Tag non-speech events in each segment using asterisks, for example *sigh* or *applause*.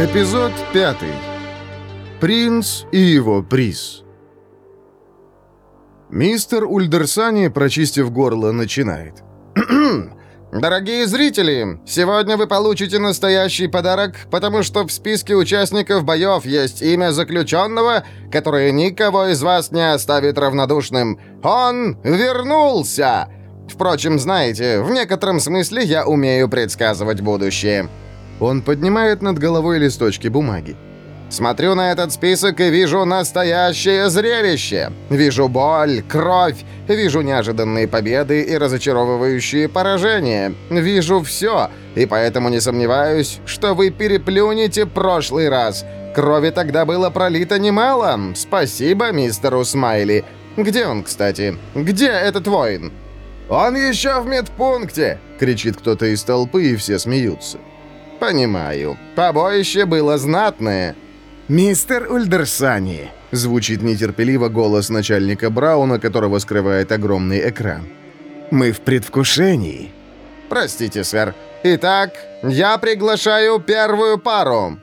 Эпизод пятый. Принц и его приз. Мистер Ульдерсани, прочистив горло, начинает. *clears throat* Дорогие зрители, сегодня вы получите настоящий подарок, потому что в списке участников боев есть имя заключенного, которое никого из вас не оставит равнодушным. Он вернулся! Впрочем, знаете, в некотором смысле я умею предсказывать будущее. Он поднимает над головой листочки бумаги. Смотрю на этот список и вижу настоящее зрелище. Вижу боль, кровь, вижу неожиданные победы и разочаровывающие поражения. Вижу все, и поэтому не сомневаюсь, что вы переплюнете прошлый раз. Крови тогда было пролито немало. Спасибо мистеру Смайли. Где он, кстати? Где этот воин? «Он еще в медпункте!» — кричит кто-то из толпы, и все смеются. «Понимаю. Побоище было знатное». «Мистер Ульдерсани!» — звучит нетерпеливо голос начальника Брауна, которого скрывает огромный экран. «Мы в предвкушении». «Простите, сэр. Итак, я приглашаю первую пару».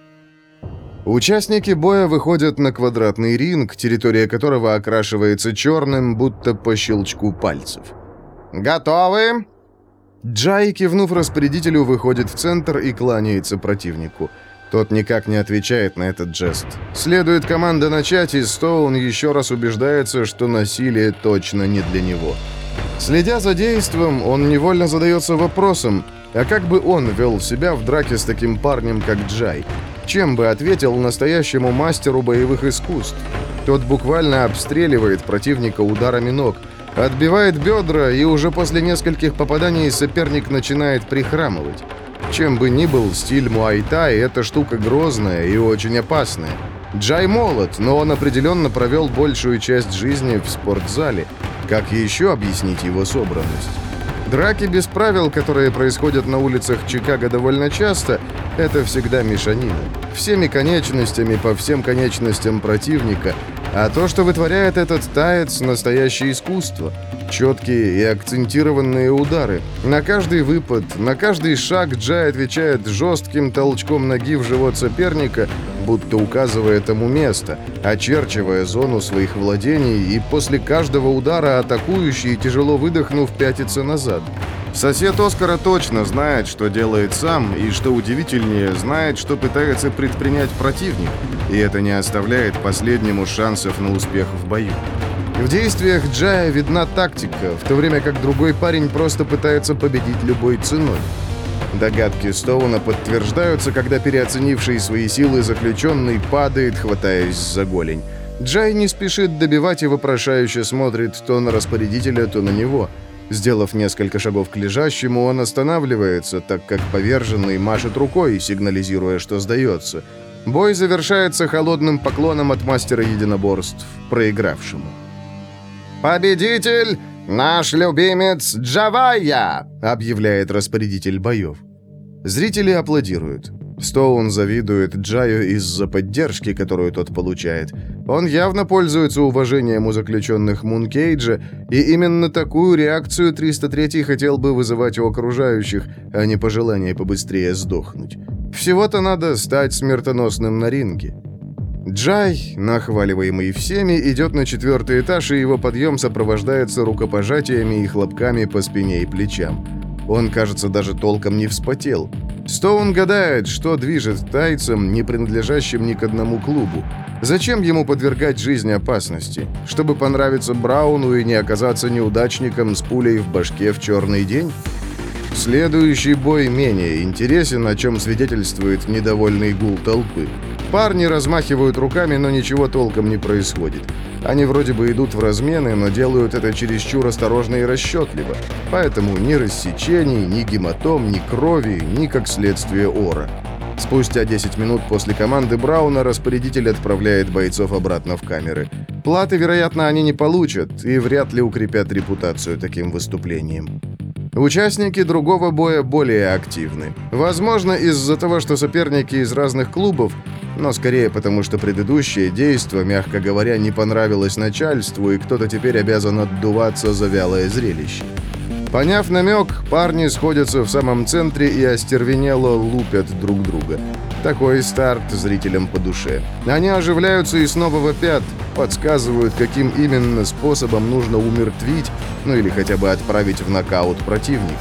Участники боя выходят на квадратный ринг, территория которого окрашивается черным, будто по щелчку пальцев. «Готовы?» Джай, кивнув распорядителю, выходит в центр и кланяется противнику. Тот никак не отвечает на этот жест. Следует команда начать, и Стоун еще раз убеждается, что насилие точно не для него. Следя за действом, он невольно задается вопросом, а как бы он вел себя в драке с таким парнем, как Джай? Чем бы ответил настоящему мастеру боевых искусств? Тот буквально обстреливает противника ударами ног – Отбивает бедра, и уже после нескольких попаданий соперник начинает прихрамывать. Чем бы ни был стиль муайтай, эта штука грозная и очень опасная. Джай молод, но он определенно провел большую часть жизни в спортзале. Как еще объяснить его собранность? Драки без правил, которые происходят на улицах Чикаго довольно часто, это всегда мешанина. Всеми конечностями по всем конечностям противника – а то, что вытворяет этот таец, настоящее искусство. Четкие и акцентированные удары. На каждый выпад, на каждый шаг Джай отвечает жестким толчком ноги в живот соперника, будто указывая тому место, очерчивая зону своих владений, и после каждого удара атакующий, тяжело выдохнув, пятится назад. Сосед Оскара точно знает, что делает сам, и, что удивительнее, знает, что пытается предпринять противник, и это не оставляет последнему шансов на успех в бою. В действиях Джая видна тактика, в то время как другой парень просто пытается победить любой ценой. Догадки Стоуна подтверждаются, когда переоценивший свои силы заключенный падает, хватаясь за голень. Джай не спешит добивать и вопрошающе смотрит то на распорядителя, то на него – Сделав несколько шагов к лежащему, он останавливается, так как поверженный машет рукой, сигнализируя, что сдается. Бой завершается холодным поклоном от мастера единоборств, проигравшему. «Победитель — наш любимец Джавайя!» — объявляет распорядитель боев. Зрители аплодируют. Стоун завидует Джаю из-за поддержки, которую тот получает. Он явно пользуется уважением у заключенных Мункейджа, и именно такую реакцию 303 хотел бы вызывать у окружающих, а не пожелание побыстрее сдохнуть. Всего-то надо стать смертоносным на ринге. Джай, нахваливаемый всеми, идет на четвертый этаж, и его подъем сопровождается рукопожатиями и хлопками по спине и плечам. Он, кажется, даже толком не вспотел. Стоун гадает, что движет тайцем, не принадлежащим ни к одному клубу. Зачем ему подвергать жизнь опасности? Чтобы понравиться Брауну и не оказаться неудачником с пулей в башке в черный день? Следующий бой менее интересен, о чем свидетельствует недовольный гул толпы. Парни размахивают руками, но ничего толком не происходит. Они вроде бы идут в размены, но делают это чересчур осторожно и расчетливо. Поэтому ни рассечений, ни гематом, ни крови, ни как следствие ора. Спустя 10 минут после команды Брауна распорядитель отправляет бойцов обратно в камеры. Платы, вероятно, они не получат и вряд ли укрепят репутацию таким выступлением. Участники другого боя более активны. Возможно, из-за того, что соперники из разных клубов, но скорее потому, что предыдущее действо, мягко говоря, не понравилось начальству, и кто-то теперь обязан отдуваться за вялое зрелище. Поняв намек, парни сходятся в самом центре и остервенело лупят друг друга. Такой старт зрителям по душе. Они оживляются и снова вопят, подсказывают, каким именно способом нужно умертвить, ну или хотя бы отправить в нокаут противника.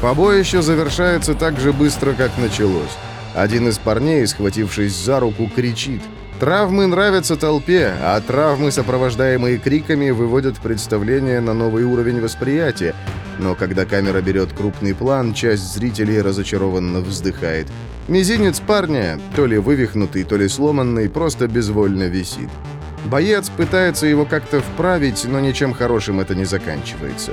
Побоище завершается так же быстро, как началось. Один из парней, схватившись за руку, кричит. Травмы нравятся толпе, а травмы, сопровождаемые криками, выводят представление на новый уровень восприятия. Но когда камера берет крупный план, часть зрителей разочарованно вздыхает. Мизинец парня, то ли вывихнутый, то ли сломанный, просто безвольно висит. Боец пытается его как-то вправить, но ничем хорошим это не заканчивается.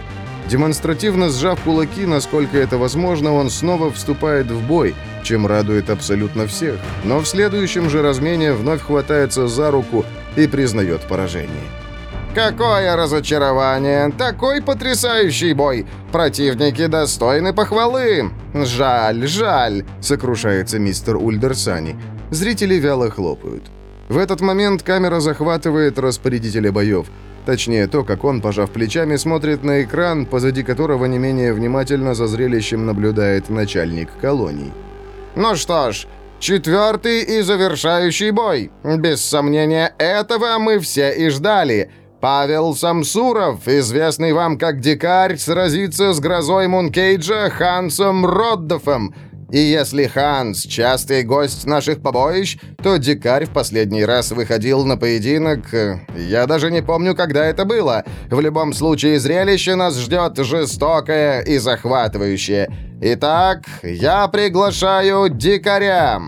Демонстративно сжав кулаки, насколько это возможно, он снова вступает в бой, чем радует абсолютно всех. Но в следующем же размене вновь хватается за руку и признает поражение. Какое разочарование! Такой потрясающий бой! Противники достойны похвалы! Жаль, жаль!» — сокрушается мистер Ульдерсани. Зрители вяло хлопают. В этот момент камера захватывает распорядителя боев. Точнее, то, как он, пожав плечами, смотрит на экран, позади которого не менее внимательно за зрелищем наблюдает начальник колоний. «Ну что ж, четвертый и завершающий бой. Без сомнения, этого мы все и ждали». Павел Самсуров, известный вам как дикарь, сразится с грозой Мункейджа Хансом Роддофом. И если Ханс – частый гость наших побоищ, то дикарь в последний раз выходил на поединок... Э, я даже не помню, когда это было. В любом случае, зрелище нас ждет жестокое и захватывающее. Итак, я приглашаю дикаря.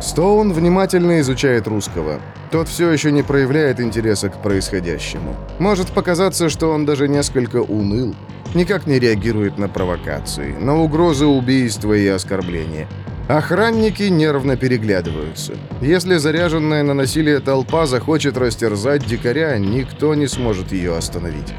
Стоун внимательно изучает русского. Тот все еще не проявляет интереса к происходящему. Может показаться, что он даже несколько уныл, никак не реагирует на провокации, на угрозы убийства и оскорбления. Охранники нервно переглядываются. Если заряженная на насилие толпа захочет растерзать дикаря, никто не сможет ее остановить.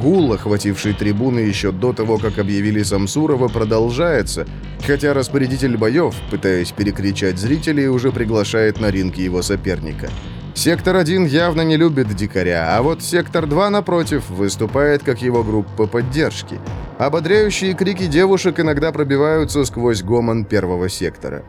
Гул, охвативший трибуны еще до того, как объявили Самсурова, продолжается, хотя распорядитель боев, пытаясь перекричать зрителей, уже приглашает на ринг его соперника. Сектор 1 явно не любит дикаря, а вот сектор 2, напротив, выступает как его группа поддержки. Ободряющие крики девушек иногда пробиваются сквозь гомон первого сектора.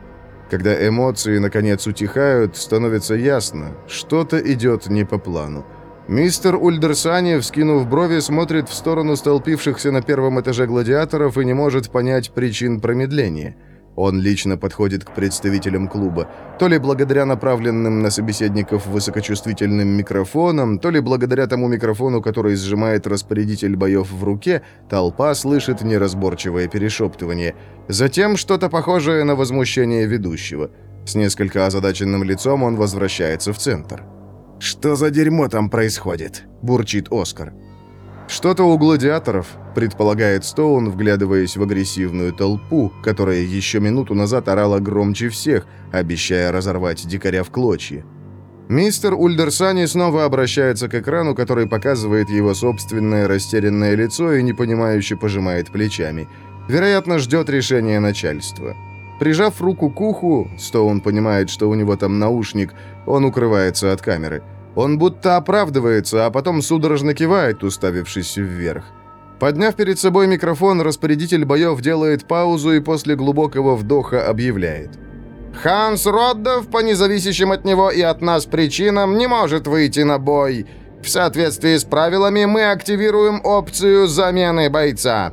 Когда эмоции наконец утихают, становится ясно, что-то идет не по плану. Мистер Ульдерсани, вскинув брови, смотрит в сторону столпившихся на первом этаже гладиаторов и не может понять причин промедления. Он лично подходит к представителям клуба, то ли благодаря направленным на собеседников высокочувствительным микрофонам, то ли благодаря тому микрофону, который сжимает распорядитель боев в руке, толпа слышит неразборчивое перешептывание. Затем что-то похожее на возмущение ведущего. С несколько озадаченным лицом он возвращается в центр. «Что за дерьмо там происходит?» – бурчит Оскар. «Что-то у гладиаторов», – предполагает Стоун, вглядываясь в агрессивную толпу, которая еще минуту назад орала громче всех, обещая разорвать дикаря в клочья. Мистер Ульдерсани снова обращается к экрану, который показывает его собственное растерянное лицо и непонимающе пожимает плечами. Вероятно, ждет решения начальства. Прижав руку к уху, Стоун понимает, что у него там наушник, он укрывается от камеры. Он будто оправдывается, а потом судорожно кивает, уставившись вверх. Подняв перед собой микрофон, распорядитель боев делает паузу и после глубокого вдоха объявляет. «Ханс Роддов, по независящим от него и от нас причинам, не может выйти на бой. В соответствии с правилами мы активируем опцию замены бойца.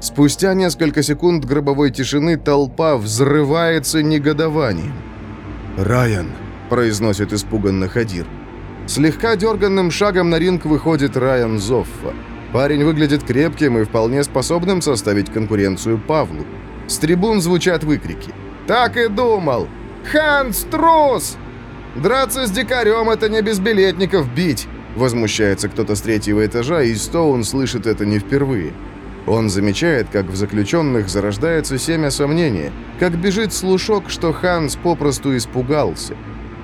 Спустя несколько секунд гробовой тишины толпа взрывается негодованием. «Райан!» – произносит испуганно Хадир. Слегка дерганным шагом на ринг выходит Райан Зоффа. Парень выглядит крепким и вполне способным составить конкуренцию Павлу. С трибун звучат выкрики. «Так и думал! Ханс трус!» «Драться с дикарем — это не без билетников бить!» Возмущается кто-то с третьего этажа, и Стоун слышит это не впервые. Он замечает, как в заключенных зарождается семя сомнения, как бежит слушок, что Ханс попросту испугался.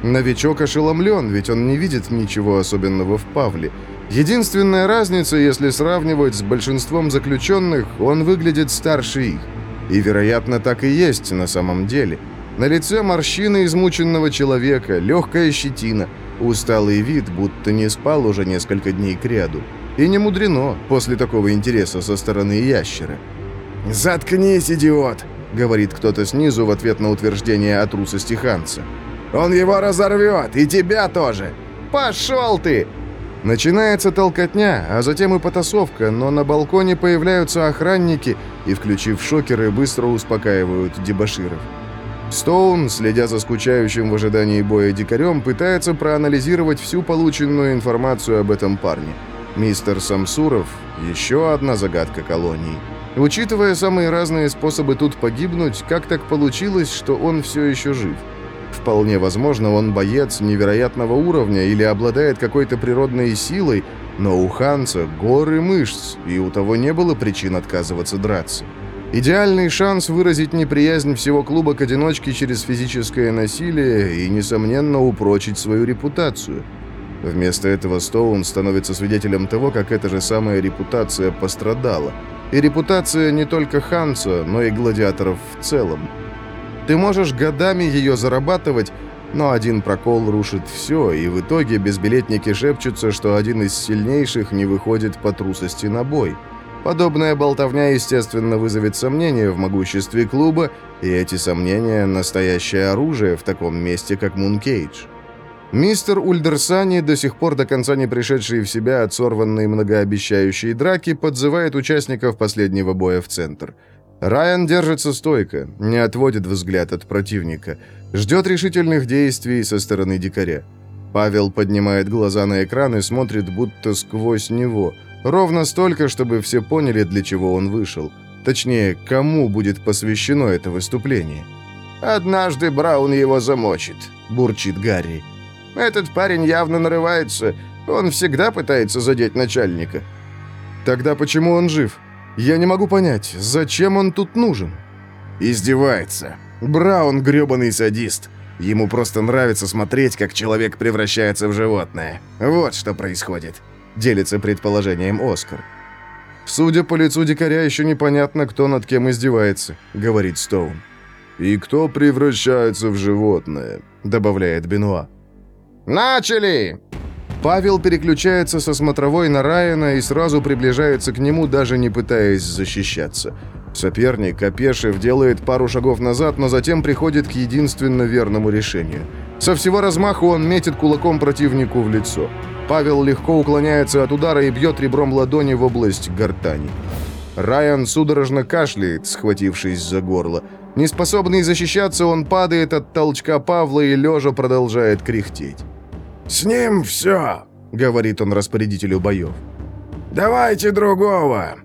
Новичок ошеломлен, ведь он не видит ничего особенного в Павле. Единственная разница, если сравнивать с большинством заключенных, он выглядит старше их. И, вероятно, так и есть на самом деле. На лице морщины измученного человека, легкая щетина, усталый вид, будто не спал уже несколько дней кряду. И не мудрено после такого интереса со стороны ящера. «Заткнись, идиот!» говорит кто-то снизу в ответ на утверждение о трусости Ханса. «Он его разорвет, и тебя тоже! Пошел ты!» Начинается толкотня, а затем и потасовка, но на балконе появляются охранники и, включив шокеры, быстро успокаивают дебоширов. Стоун, следя за скучающим в ожидании боя дикарем, пытается проанализировать всю полученную информацию об этом парне. Мистер Самсуров – еще одна загадка колонии. Учитывая самые разные способы тут погибнуть, как так получилось, что он все еще жив – Вполне возможно, он боец невероятного уровня или обладает какой-то природной силой, но у Ханса горы мышц, и у того не было причин отказываться драться. Идеальный шанс выразить неприязнь всего клуба к одиночке через физическое насилие и, несомненно, упрочить свою репутацию. Вместо этого Стоун становится свидетелем того, как эта же самая репутация пострадала. И репутация не только Ханса, но и гладиаторов в целом. Ты можешь годами ее зарабатывать, но один прокол рушит все, и в итоге безбилетники шепчутся, что один из сильнейших не выходит по трусости на бой. Подобная болтовня, естественно, вызовет сомнения в могуществе клуба, и эти сомнения – настоящее оружие в таком месте, как Мункейдж. Мистер Ульдерсани, до сих пор до конца не пришедший в себя от сорванной многообещающей драки, подзывает участников последнего боя в центр – Райан держится стойко, не отводит взгляд от противника, ждет решительных действий со стороны дикаря. Павел поднимает глаза на экран и смотрит будто сквозь него, ровно столько, чтобы все поняли, для чего он вышел. Точнее, кому будет посвящено это выступление. «Однажды Браун его замочит», — бурчит Гарри. «Этот парень явно нарывается. Он всегда пытается задеть начальника». «Тогда почему он жив?» Я не могу понять, зачем он тут нужен? Издевается. Браун грёбаный садист. Ему просто нравится смотреть, как человек превращается в животное. Вот что происходит. Делится предположением Оскар. «Судя по лицу дикаря, еще непонятно, кто над кем издевается», — говорит Стоун. «И кто превращается в животное», — добавляет Бенуа. «Начали!» Павел переключается со смотровой на Райана и сразу приближается к нему, даже не пытаясь защищаться. Соперник, опешив, делает пару шагов назад, но затем приходит к единственно верному решению. Со всего размаху он метит кулаком противнику в лицо. Павел легко уклоняется от удара и бьет ребром ладони в область гортани. Райан судорожно кашляет, схватившись за горло. Неспособный защищаться, он падает от толчка Павла и лежа продолжает кряхтеть. «С ним все», — говорит он распорядителю боев. «Давайте другого».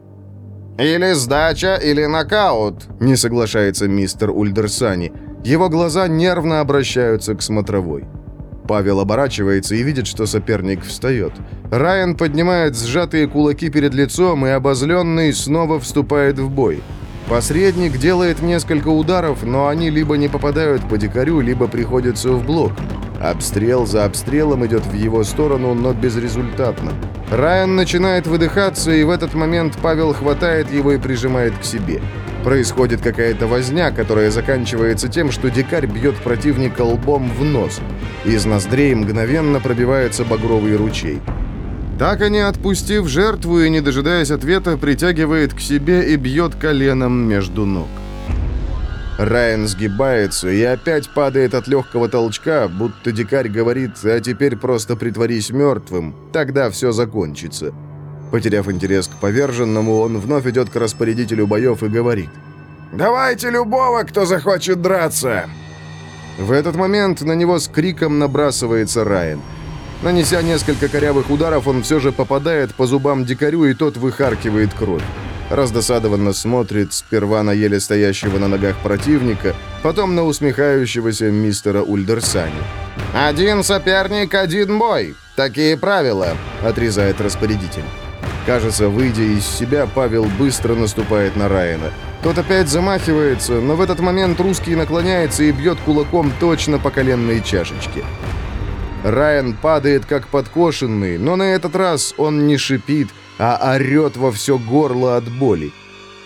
«Или сдача, или нокаут», — не соглашается мистер Ульдерсани. Его глаза нервно обращаются к смотровой. Павел оборачивается и видит, что соперник встает. Райан поднимает сжатые кулаки перед лицом, и обозленный снова вступает в бой. Посредник делает несколько ударов, но они либо не попадают по дикарю, либо приходятся в блок. Обстрел за обстрелом идет в его сторону, но безрезультатно. Райан начинает выдыхаться, и в этот момент Павел хватает его и прижимает к себе. Происходит какая-то возня, которая заканчивается тем, что дикарь бьет противника лбом в нос. Из ноздрей мгновенно пробивается багровый ручей. Так они, отпустив жертву и не дожидаясь ответа, притягивает к себе и бьет коленом между ног. Райан сгибается и опять падает от легкого толчка, будто дикарь говорит «а теперь просто притворись мертвым, тогда все закончится». Потеряв интерес к поверженному, он вновь идет к распорядителю боев и говорит «Давайте любого, кто захочет драться!» В этот момент на него с криком набрасывается Райан. Нанеся несколько корявых ударов, он все же попадает по зубам дикарю, и тот выхаркивает кровь раздосадованно смотрит сперва на еле стоящего на ногах противника, потом на усмехающегося мистера Ульдерсани. «Один соперник, один бой. Такие правила», — отрезает распорядитель. Кажется, выйдя из себя, Павел быстро наступает на Райана. Тот опять замахивается, но в этот момент русский наклоняется и бьет кулаком точно по коленной чашечке. Райан падает как подкошенный, но на этот раз он не шипит, а орет во все горло от боли.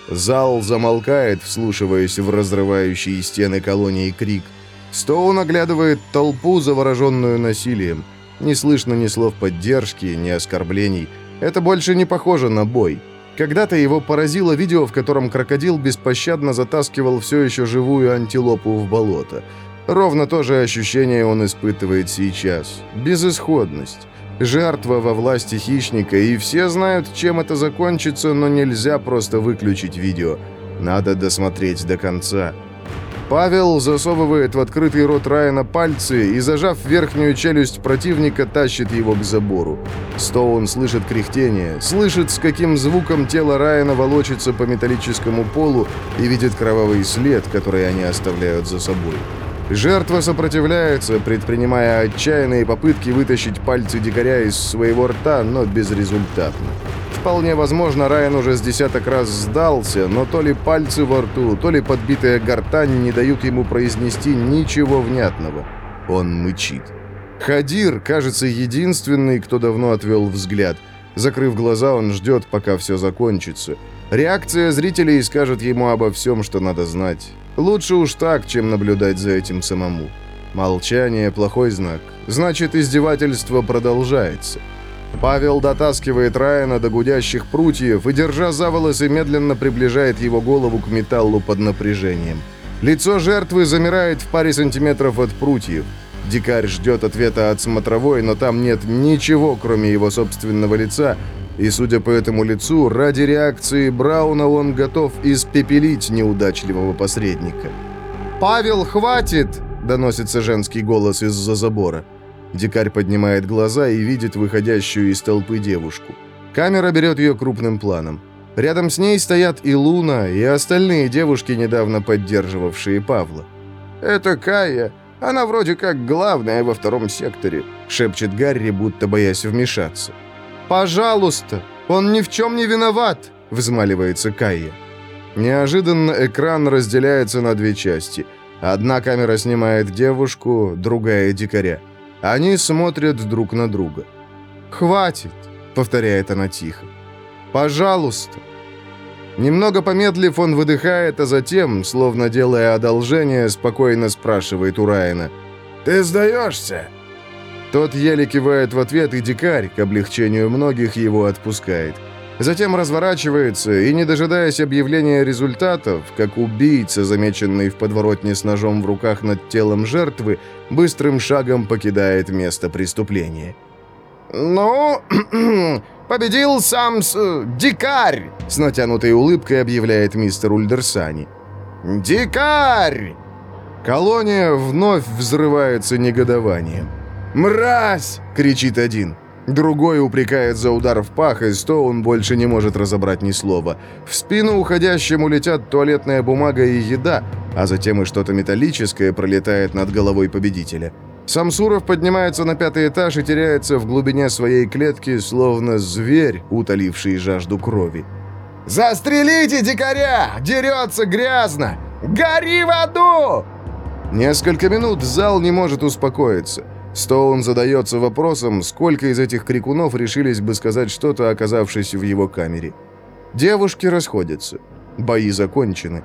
Зал замолкает, вслушиваясь в разрывающие стены колонии крик. Стоун оглядывает толпу, завороженную насилием. Не слышно ни слов поддержки, ни оскорблений. Это больше не похоже на бой. Когда-то его поразило видео, в котором крокодил беспощадно затаскивал все еще живую антилопу в болото. Ровно то же ощущение он испытывает сейчас. Безысходность. Жертва во власти хищника, и все знают, чем это закончится, но нельзя просто выключить видео. Надо досмотреть до конца. Павел засовывает в открытый рот Райана пальцы и, зажав верхнюю челюсть противника, тащит его к забору. Стоун слышит кряхтение, слышит, с каким звуком тело Райана волочится по металлическому полу и видит кровавый след, который они оставляют за собой. Жертва сопротивляется, предпринимая отчаянные попытки вытащить пальцы дикаря из своего рта, но безрезультатно. Вполне возможно, Райан уже с десяток раз сдался, но то ли пальцы во рту, то ли подбитая гортань не дают ему произнести ничего внятного. Он мычит. Хадир, кажется, единственный, кто давно отвел взгляд. Закрыв глаза, он ждет, пока все закончится. Реакция зрителей скажет ему обо всем, что надо знать. Лучше уж так, чем наблюдать за этим самому. Молчание – плохой знак. Значит, издевательство продолжается. Павел дотаскивает Райана до гудящих прутьев и, держа за волосы, медленно приближает его голову к металлу под напряжением. Лицо жертвы замирает в паре сантиметров от прутьев. Дикарь ждет ответа от смотровой, но там нет ничего, кроме его собственного лица, и, судя по этому лицу, ради реакции Брауна он готов испепелить неудачливого посредника. «Павел, хватит!» — доносится женский голос из-за забора. Дикарь поднимает глаза и видит выходящую из толпы девушку. Камера берет ее крупным планом. Рядом с ней стоят и Луна, и остальные девушки, недавно поддерживавшие Павла. «Это Кая. Она вроде как главная во втором секторе», — шепчет Гарри, будто боясь вмешаться. «Пожалуйста, он ни в чем не виноват!» — взмаливается Кайя. Неожиданно экран разделяется на две части. Одна камера снимает девушку, другая — дикаря. Они смотрят друг на друга. «Хватит!» — повторяет она тихо. «Пожалуйста!» Немного помедлив, он выдыхает, а затем, словно делая одолжение, спокойно спрашивает у Райана. «Ты сдаешься?» Тот еле кивает в ответ, и дикарь, к облегчению многих, его отпускает. Затем разворачивается и, не дожидаясь объявления результатов, как убийца, замеченный в подворотне с ножом в руках над телом жертвы, быстрым шагом покидает место преступления. «Ну, *clears throat* победил сам с... дикарь!» С натянутой улыбкой объявляет мистер Ульдерсани. «Дикарь!» Колония вновь взрывается негодованием. «Мразь!» — кричит один. Другой упрекает за удар в пах, и Стоун больше не может разобрать ни слова. В спину уходящему летят туалетная бумага и еда, а затем и что-то металлическое пролетает над головой победителя. Самсуров поднимается на пятый этаж и теряется в глубине своей клетки, словно зверь, утоливший жажду крови. «Застрелите дикаря! Дерется грязно! Гори в аду!» Несколько минут зал не может успокоиться. Стоун задается вопросом, сколько из этих крикунов решились бы сказать что-то, оказавшись в его камере. Девушки расходятся. Бои закончены.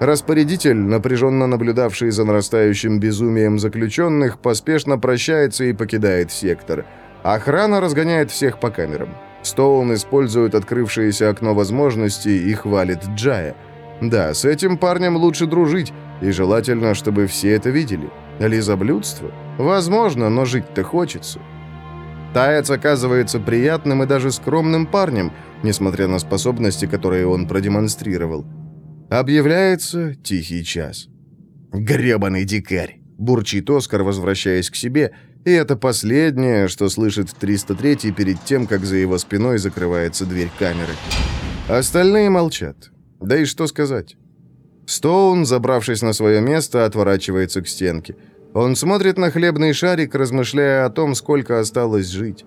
Распорядитель, напряженно наблюдавший за нарастающим безумием заключенных, поспешно прощается и покидает сектор. Охрана разгоняет всех по камерам. Стоун использует открывшееся окно возможностей и хвалит Джая. Да, с этим парнем лучше дружить, и желательно, чтобы все это видели. Лизоблюдство? Возможно, но жить-то хочется. Таец оказывается приятным и даже скромным парнем, несмотря на способности, которые он продемонстрировал. Объявляется тихий час. «Гребаный дикарь!» — бурчит Оскар, возвращаясь к себе, и это последнее, что слышит 303 перед тем, как за его спиной закрывается дверь камеры. Остальные молчат. Да и что сказать? Стоун, забравшись на свое место, отворачивается к стенке. Он смотрит на хлебный шарик, размышляя о том, сколько осталось жить.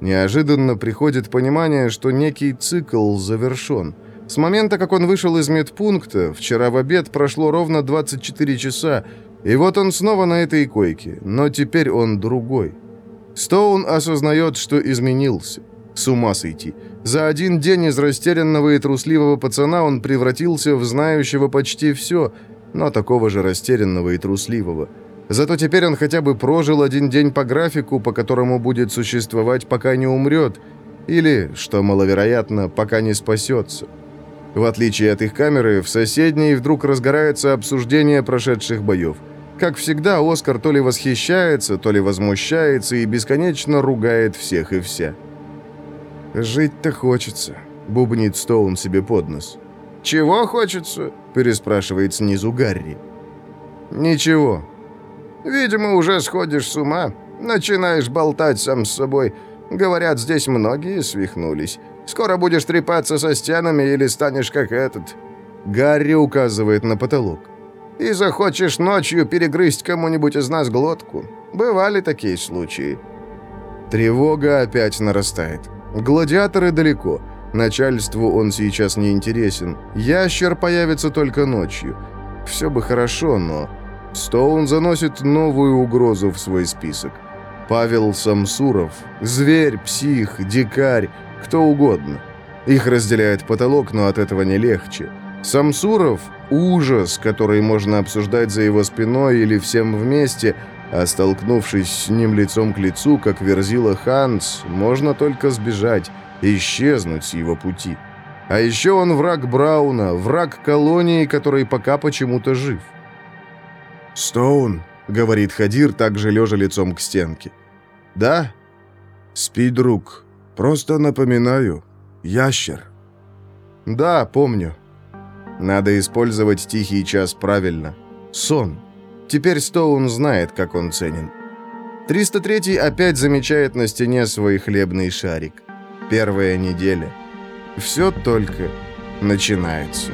Неожиданно приходит понимание, что некий цикл завершен. С момента, как он вышел из медпункта, вчера в обед прошло ровно 24 часа, и вот он снова на этой койке, но теперь он другой. Стоун осознает, что изменился. С ума сойти. За один день из растерянного и трусливого пацана он превратился в знающего почти все, но такого же растерянного и трусливого. Зато теперь он хотя бы прожил один день по графику, по которому будет существовать, пока не умрет. Или, что маловероятно, пока не спасется. В отличие от их камеры, в соседней вдруг разгорается обсуждение прошедших боев. Как всегда, Оскар то ли восхищается, то ли возмущается и бесконечно ругает всех и вся. «Жить-то хочется», — бубнит Стоун себе под нос. «Чего хочется?» — переспрашивает снизу Гарри. «Ничего. Видимо, уже сходишь с ума. Начинаешь болтать сам с собой. Говорят, здесь многие свихнулись. Скоро будешь трепаться со стенами или станешь как этот». Гарри указывает на потолок. «И захочешь ночью перегрызть кому-нибудь из нас глотку. Бывали такие случаи». Тревога опять нарастает. Гладиаторы далеко. Начальству он сейчас не интересен. Ящер появится только ночью. Все бы хорошо, но... Стоун заносит новую угрозу в свой список. Павел Самсуров. Зверь, псих, дикарь, кто угодно. Их разделяет потолок, но от этого не легче. Самсуров – ужас, который можно обсуждать за его спиной или всем вместе, а столкнувшись с ним лицом к лицу, как верзила Ханс, можно только сбежать, исчезнуть с его пути. А еще он враг Брауна, враг колонии, который пока почему-то жив. «Стоун», — говорит Хадир, также лежа лицом к стенке. «Да?» «Спи, друг. Просто напоминаю. Ящер». «Да, помню. Надо использовать тихий час правильно. Сон». Теперь Стоун знает, как он ценен. 303 опять замечает на стене свой хлебный шарик. Первая неделя. Все только начинается.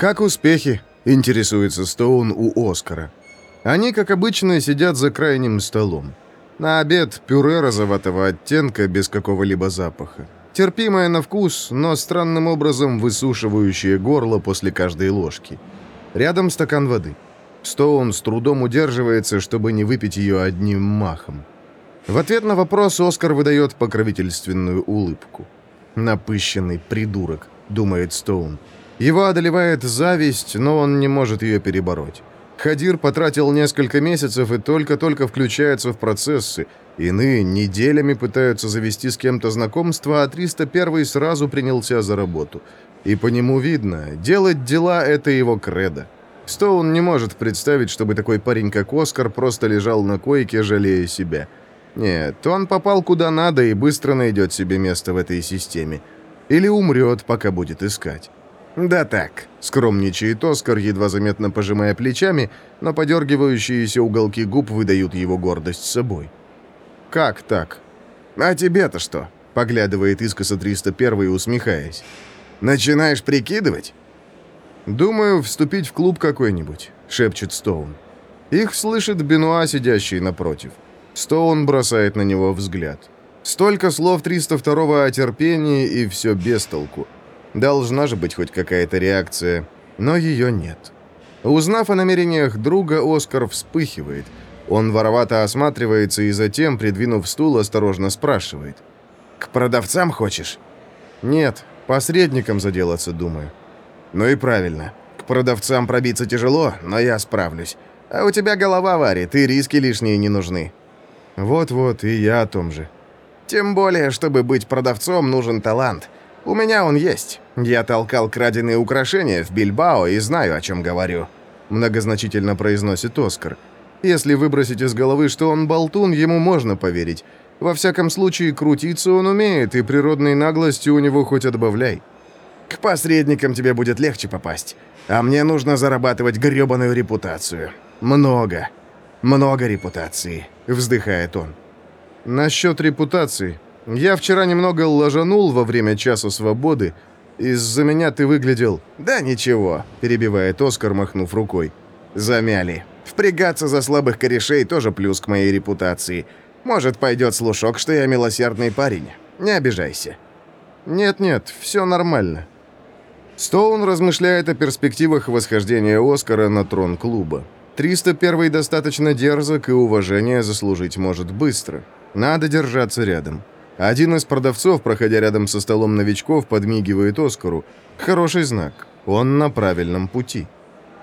«Как успехи?» – интересуется Стоун у Оскара. Они, как обычно, сидят за крайним столом. На обед пюре розоватого оттенка без какого-либо запаха. Терпимое на вкус, но странным образом высушивающее горло после каждой ложки. Рядом стакан воды. Стоун с трудом удерживается, чтобы не выпить ее одним махом. В ответ на вопрос Оскар выдает покровительственную улыбку. «Напыщенный придурок», — думает Стоун. Его одолевает зависть, но он не может ее перебороть. Хадир потратил несколько месяцев и только-только включается в процессы. Иные неделями пытаются завести с кем-то знакомство, а 301 сразу принялся за работу. И по нему видно, делать дела — это его кредо. Стоун не может представить, чтобы такой парень, как Оскар, просто лежал на койке, жалея себя. Нет, он попал куда надо и быстро найдет себе место в этой системе. Или умрет, пока будет искать. «Да так», — скромничает Оскар, едва заметно пожимая плечами, но подергивающиеся уголки губ выдают его гордость собой. «Как так?» «А тебе-то что?» — поглядывает искоса 301, усмехаясь. «Начинаешь прикидывать?» «Думаю, вступить в клуб какой-нибудь», — шепчет Стоун. Их слышит Бенуа, сидящий напротив. Стоун бросает на него взгляд. Столько слов 302 о терпении, и все без толку. Должна же быть хоть какая-то реакция, но ее нет. Узнав о намерениях друга, Оскар вспыхивает. Он воровато осматривается и затем, придвинув стул, осторожно спрашивает. «К продавцам хочешь?» «Нет, посредником заделаться, думаю». «Ну и правильно. К продавцам пробиться тяжело, но я справлюсь. А у тебя голова варит, и риски лишние не нужны». «Вот-вот, и я о том же». «Тем более, чтобы быть продавцом, нужен талант». У меня он есть. Я толкал краденые украшения в Бильбао и знаю, о чем говорю», — многозначительно произносит Оскар. «Если выбросить из головы, что он болтун, ему можно поверить. Во всяком случае, крутиться он умеет, и природной наглости у него хоть отбавляй. К посредникам тебе будет легче попасть, а мне нужно зарабатывать грёбаную репутацию. Много, много репутации», — вздыхает он. «Насчет репутации», я вчера немного ложанул во время часа свободы. Из-за меня ты выглядел...» «Да ничего», — перебивает Оскар, махнув рукой. «Замяли. Впрягаться за слабых корешей тоже плюс к моей репутации. Может, пойдет слушок, что я милосердный парень. Не обижайся». «Нет-нет, все нормально». Стоун размышляет о перспективах восхождения Оскара на трон клуба. 301 достаточно дерзок, и уважение заслужить может быстро. Надо держаться рядом. Один из продавцов, проходя рядом со столом новичков, подмигивает Оскару. Хороший знак. Он на правильном пути.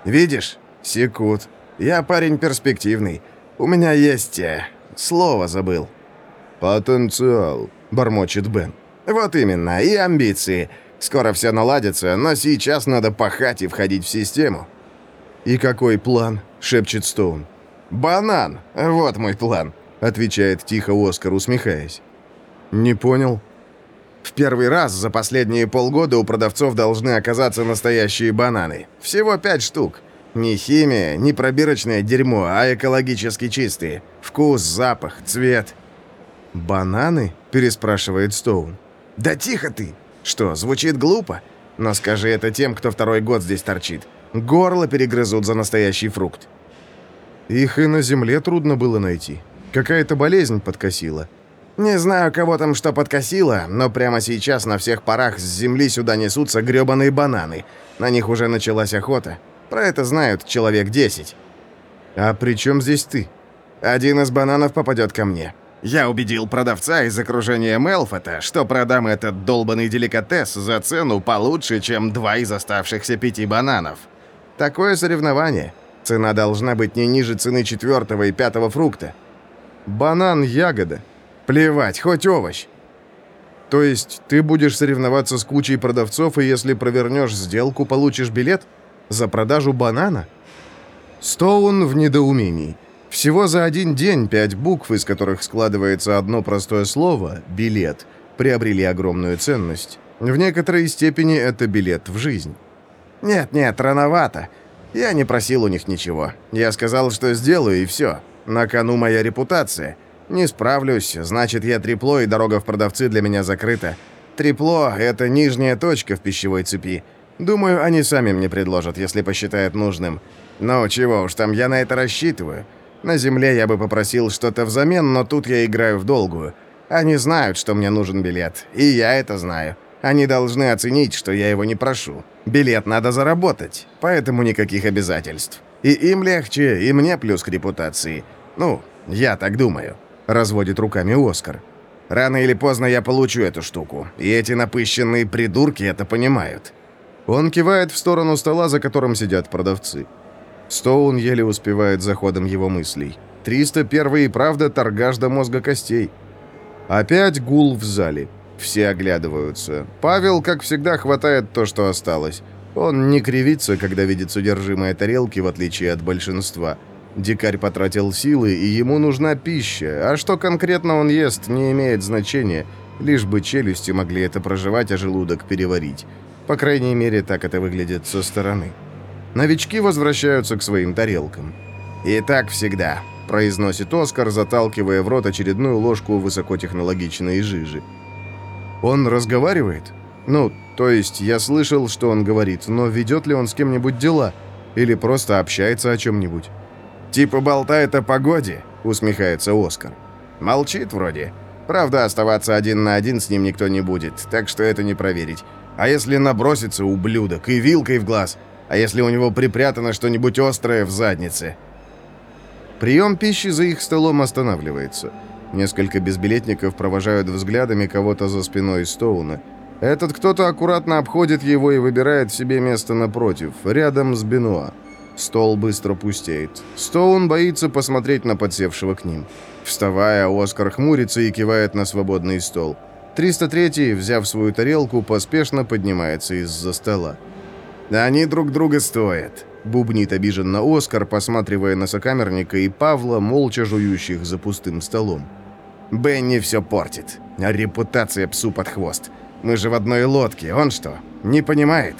«Видишь? Секут. Я парень перспективный. У меня есть... Э, слово забыл». «Потенциал», — бормочет Бен. «Вот именно. И амбиции. Скоро все наладится, но сейчас надо пахать и входить в систему». «И какой план?» — шепчет Стоун. «Банан. Вот мой план», — отвечает тихо Оскар, усмехаясь. «Не понял». В первый раз за последние полгода у продавцов должны оказаться настоящие бананы. Всего пять штук. Не химия, не пробирочное дерьмо, а экологически чистые. Вкус, запах, цвет. «Бананы?» – переспрашивает Стоун. «Да тихо ты! Что, звучит глупо? Но скажи это тем, кто второй год здесь торчит. Горло перегрызут за настоящий фрукт». Их и на земле трудно было найти. Какая-то болезнь подкосила. Не знаю, кого там что подкосило, но прямо сейчас на всех парах с земли сюда несутся грёбаные бананы. На них уже началась охота. Про это знают человек 10. А при чем здесь ты? Один из бананов попадет ко мне. Я убедил продавца из окружения Мелфота, что продам этот долбанный деликатес за цену получше, чем два из оставшихся пяти бананов. Такое соревнование. Цена должна быть не ниже цены четвертого и пятого фрукта. Банан – ягода. Плевать, хоть овощ. То есть ты будешь соревноваться с кучей продавцов, и если провернешь сделку, получишь билет? За продажу банана? Стоун в недоумении. Всего за один день пять букв, из которых складывается одно простое слово «билет», приобрели огромную ценность. В некоторой степени это билет в жизнь. «Нет-нет, рановато. Я не просил у них ничего. Я сказал, что сделаю, и все. На кону моя репутация». Не справлюсь, значит, я трепло, и дорога в продавцы для меня закрыта. Трепло — это нижняя точка в пищевой цепи. Думаю, они сами мне предложат, если посчитают нужным. Но чего уж там, я на это рассчитываю. На земле я бы попросил что-то взамен, но тут я играю в долгую. Они знают, что мне нужен билет, и я это знаю. Они должны оценить, что я его не прошу. Билет надо заработать, поэтому никаких обязательств. И им легче, и мне плюс к репутации. Ну, я так думаю разводит руками Оскар. Рано или поздно я получу эту штуку, и эти напыщенные придурки это понимают. Он кивает в сторону стола, за которым сидят продавцы. Стоун еле успевает за ходом его мыслей. 301 и правда торгаш до мозга костей. Опять гул в зале. Все оглядываются. Павел, как всегда, хватает то, что осталось. Он не кривится, когда видит содержимое тарелки, в отличие от большинства. Дикарь потратил силы, и ему нужна пища, а что конкретно он ест, не имеет значения, лишь бы челюсти могли это проживать, а желудок переварить. По крайней мере, так это выглядит со стороны. Новички возвращаются к своим тарелкам. «И так всегда», — произносит Оскар, заталкивая в рот очередную ложку высокотехнологичной жижи. «Он разговаривает? Ну, то есть я слышал, что он говорит, но ведет ли он с кем-нибудь дела? Или просто общается о чем-нибудь?» «Типа болтает о погоде», — усмехается Оскар. «Молчит вроде. Правда, оставаться один на один с ним никто не будет, так что это не проверить. А если набросится ублюдок и вилкой в глаз? А если у него припрятано что-нибудь острое в заднице?» Прием пищи за их столом останавливается. Несколько безбилетников провожают взглядами кого-то за спиной Стоуна. Этот кто-то аккуратно обходит его и выбирает себе место напротив, рядом с Бенуа. Стол быстро пустеет. Стоун боится посмотреть на подсевшего к ним. Вставая, Оскар хмурится и кивает на свободный стол. 303-й, взяв свою тарелку, поспешно поднимается из-за стола. «Они друг друга стоят», — бубнит обиженно Оскар, посматривая на сокамерника и Павла, молча жующих за пустым столом. «Бенни все портит. А репутация псу под хвост. Мы же в одной лодке, он что, не понимает?»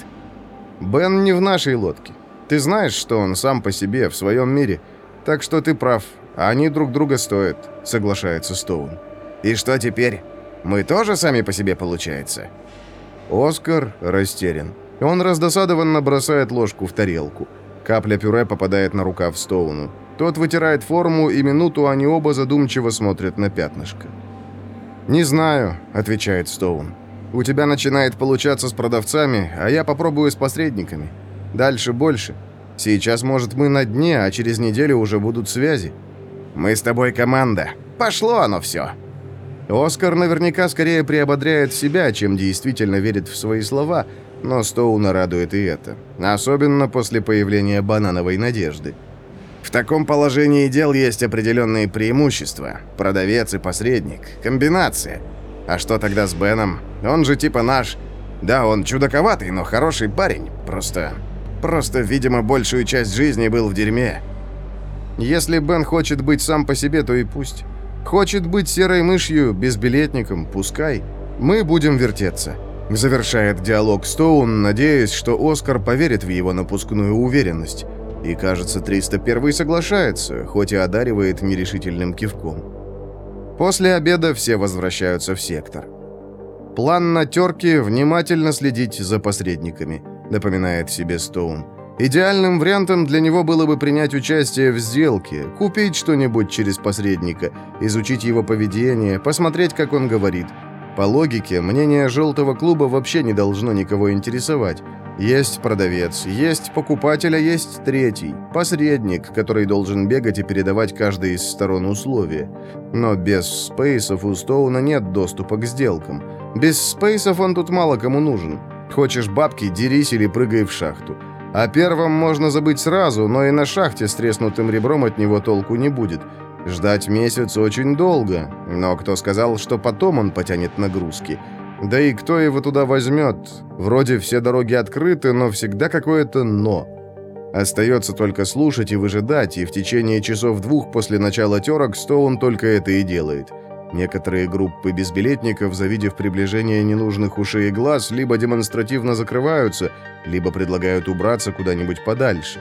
«Бен не в нашей лодке. Ты знаешь, что он сам по себе, в своем мире. Так что ты прав. Они друг друга стоят», — соглашается Стоун. «И что теперь? Мы тоже сами по себе, получается?» Оскар растерян. Он раздосадованно бросает ложку в тарелку. Капля пюре попадает на рукав Стоуну. Тот вытирает форму, и минуту они оба задумчиво смотрят на пятнышко. «Не знаю», — отвечает Стоун. «У тебя начинает получаться с продавцами, а я попробую с посредниками. Дальше больше. Сейчас, может, мы на дне, а через неделю уже будут связи. Мы с тобой команда. Пошло оно все. Оскар наверняка скорее приободряет себя, чем действительно верит в свои слова, но Стоуна радует и это. Особенно после появления банановой надежды. В таком положении дел есть определенные преимущества. Продавец и посредник. Комбинация. А что тогда с Беном? Он же типа наш... Да, он чудаковатый, но хороший парень. Просто... Просто, видимо, большую часть жизни был в дерьме. Если Бен хочет быть сам по себе, то и пусть. Хочет быть серой мышью, безбилетником, пускай. Мы будем вертеться. Завершает диалог Стоун, надеясь, что Оскар поверит в его напускную уверенность. И, кажется, 301 соглашается, хоть и одаривает нерешительным кивком. После обеда все возвращаются в сектор. План на терке – внимательно следить за посредниками, напоминает себе Стоун. Идеальным вариантом для него было бы принять участие в сделке, купить что-нибудь через посредника, изучить его поведение, посмотреть, как он говорит. По логике, мнение желтого клуба вообще не должно никого интересовать. Есть продавец, есть покупатель, а есть третий, посредник, который должен бегать и передавать каждой из сторон условия. Но без спейсов у Стоуна нет доступа к сделкам. Без спейсов он тут мало кому нужен. Хочешь бабки, дерись или прыгай в шахту. О первом можно забыть сразу, но и на шахте с треснутым ребром от него толку не будет. Ждать месяц очень долго, но кто сказал, что потом он потянет нагрузки? Да и кто его туда возьмет? Вроде все дороги открыты, но всегда какое-то «но». Остается только слушать и выжидать, и в течение часов двух после начала терок Стоун только это и делает – Некоторые группы безбилетников, завидев приближение ненужных ушей и глаз, либо демонстративно закрываются, либо предлагают убраться куда-нибудь подальше.